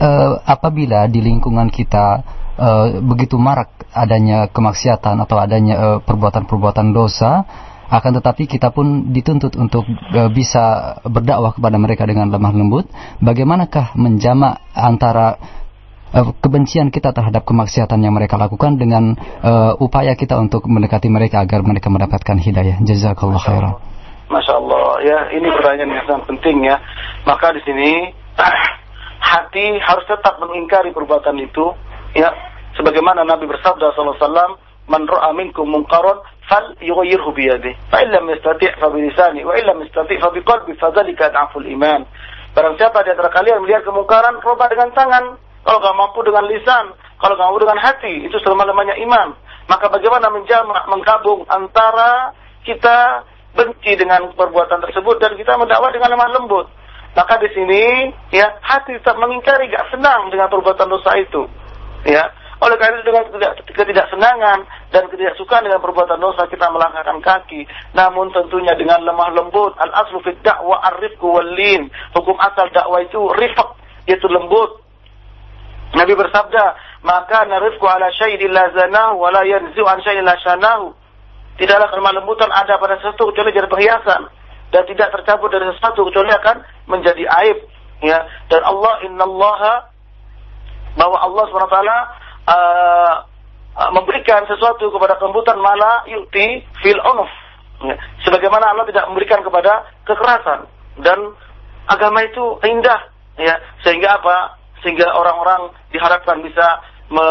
uh, apabila di lingkungan kita uh, begitu marak adanya kemaksiatan atau adanya perbuatan-perbuatan uh, dosa, akan tetapi kita pun dituntut untuk uh, bisa berdakwah kepada mereka dengan lemah lembut. Bagaimanakah menjamak antara uh, kebencian kita terhadap kemaksiatan yang mereka lakukan dengan uh, upaya kita untuk mendekati mereka agar mereka mendapatkan hidayah. Jazakallah khairan. Masya Allah, ya ini pertanyaan yang sangat penting ya. Maka di sini hati harus tetap mengingkari perbuatan itu, ya. Sebagaimana Nabi bersabda Sallallahu Alaihi "Man ra'a minkum munkaron fal yughayyirhu bi yadihi fa illam yastati' fa bi lisani wa illam yastati' fa bi qalbi fa iman. Barang siapa di antara kalian melihat kemungkaran rubah dengan tangan. Kalau kamu mampu dengan lisan kalau kamu mampu dengan hati itu selama-lamanya iman. Maka bagaimana menjamak menggabung antara kita benci dengan perbuatan tersebut dan kita mendakwah dengan lemah lembut? Maka di sini ya hati tetap mengingkari gak senang dengan perbuatan dosa itu. Ya oleh karena itu dengan ketidaksenangan dan ketidaksukaan dengan perbuatan dosa kita melangkahkan kaki. Namun tentunya dengan lemah lembut. Al aslu fit arifku walin. Hukum asal dakwah itu rifq, yaitu lembut. Nabi bersabda, maka narifku ala syai'in la zanahu wa la yanzu an. Tidaklah kelemah lembutan ada pada sesuatu kecuali jadi perhiasan dan tidak tercampur dari sesuatu kecuali akan menjadi aib. Ya, dan Allah innallaha bahwa Allah SWT uh, memberikan sesuatu kepada kelembutan malah yukti fil onuf. Sebagaimana Allah tidak memberikan kepada kekerasan dan agama itu indah ya sehingga apa sehingga orang-orang diharapkan bisa me,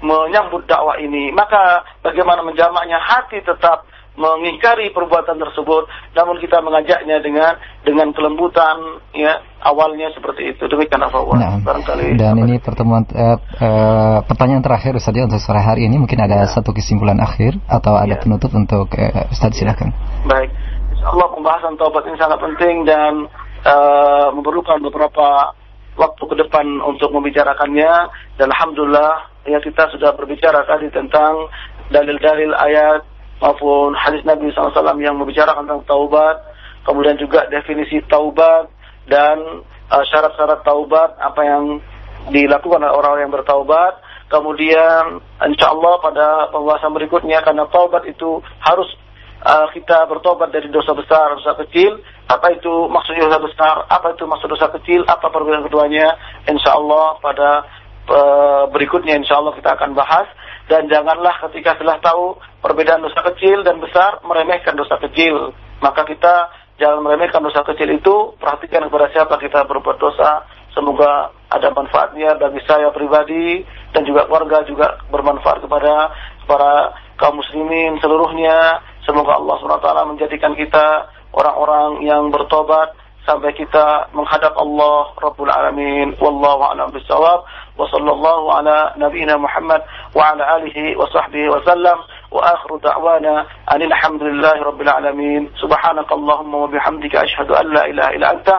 menyambut dakwah ini. Maka bagaimana menjamaknya hati tetap mengingkari perbuatan tersebut namun kita mengajaknya dengan dengan kelembutan ya awalnya seperti itu. Demikian apa nah, barangkali dan ini pertemuan eh, eh, pertanyaan terakhir Ustaz ya, untuk sore hari ini. Mungkin ada ya. satu kesimpulan akhir atau ada ya. penutup untuk eh, Ustaz silakan. Baik. Allah pembahasan taubat ini sangat penting dan uh, memerlukan beberapa waktu ke depan untuk membicarakannya. Dan alhamdulillah ya kita sudah berbicara tadi tentang dalil-dalil ayat maupun hadis Nabi SAW yang membicarakan tentang taubat, kemudian juga definisi taubat dan uh, syarat-syarat taubat, apa yang dilakukan oleh orang yang bertaubat. Kemudian insya Allah pada pembahasan berikutnya karena taubat itu harus uh, kita bertobat dari dosa besar, dosa kecil. Apa itu maksudnya dosa besar? Apa itu maksud dosa kecil? Apa perbedaan keduanya? Insya Allah pada uh, berikutnya insya Allah kita akan bahas dan janganlah ketika telah tahu perbedaan dosa kecil dan besar meremehkan dosa kecil. Maka kita jangan meremehkan dosa kecil itu, perhatikan kepada siapa kita berbuat dosa. Semoga ada manfaatnya bagi saya pribadi dan juga keluarga juga bermanfaat kepada para kaum muslimin seluruhnya. Semoga Allah SWT menjadikan kita orang-orang yang bertobat sampai kita menghadap Allah Rabbul Alamin. Wallahu a'lam bishawab. Wa sallallahu ala nabiyyina Muhammad wa ala alihi wa sahbihi wa sallam. Wa akhiru da'wana anil hamdulillahi rabbil alamin. Subhanakallahumma wa bihamdika ashhadu an la ilaha illa anta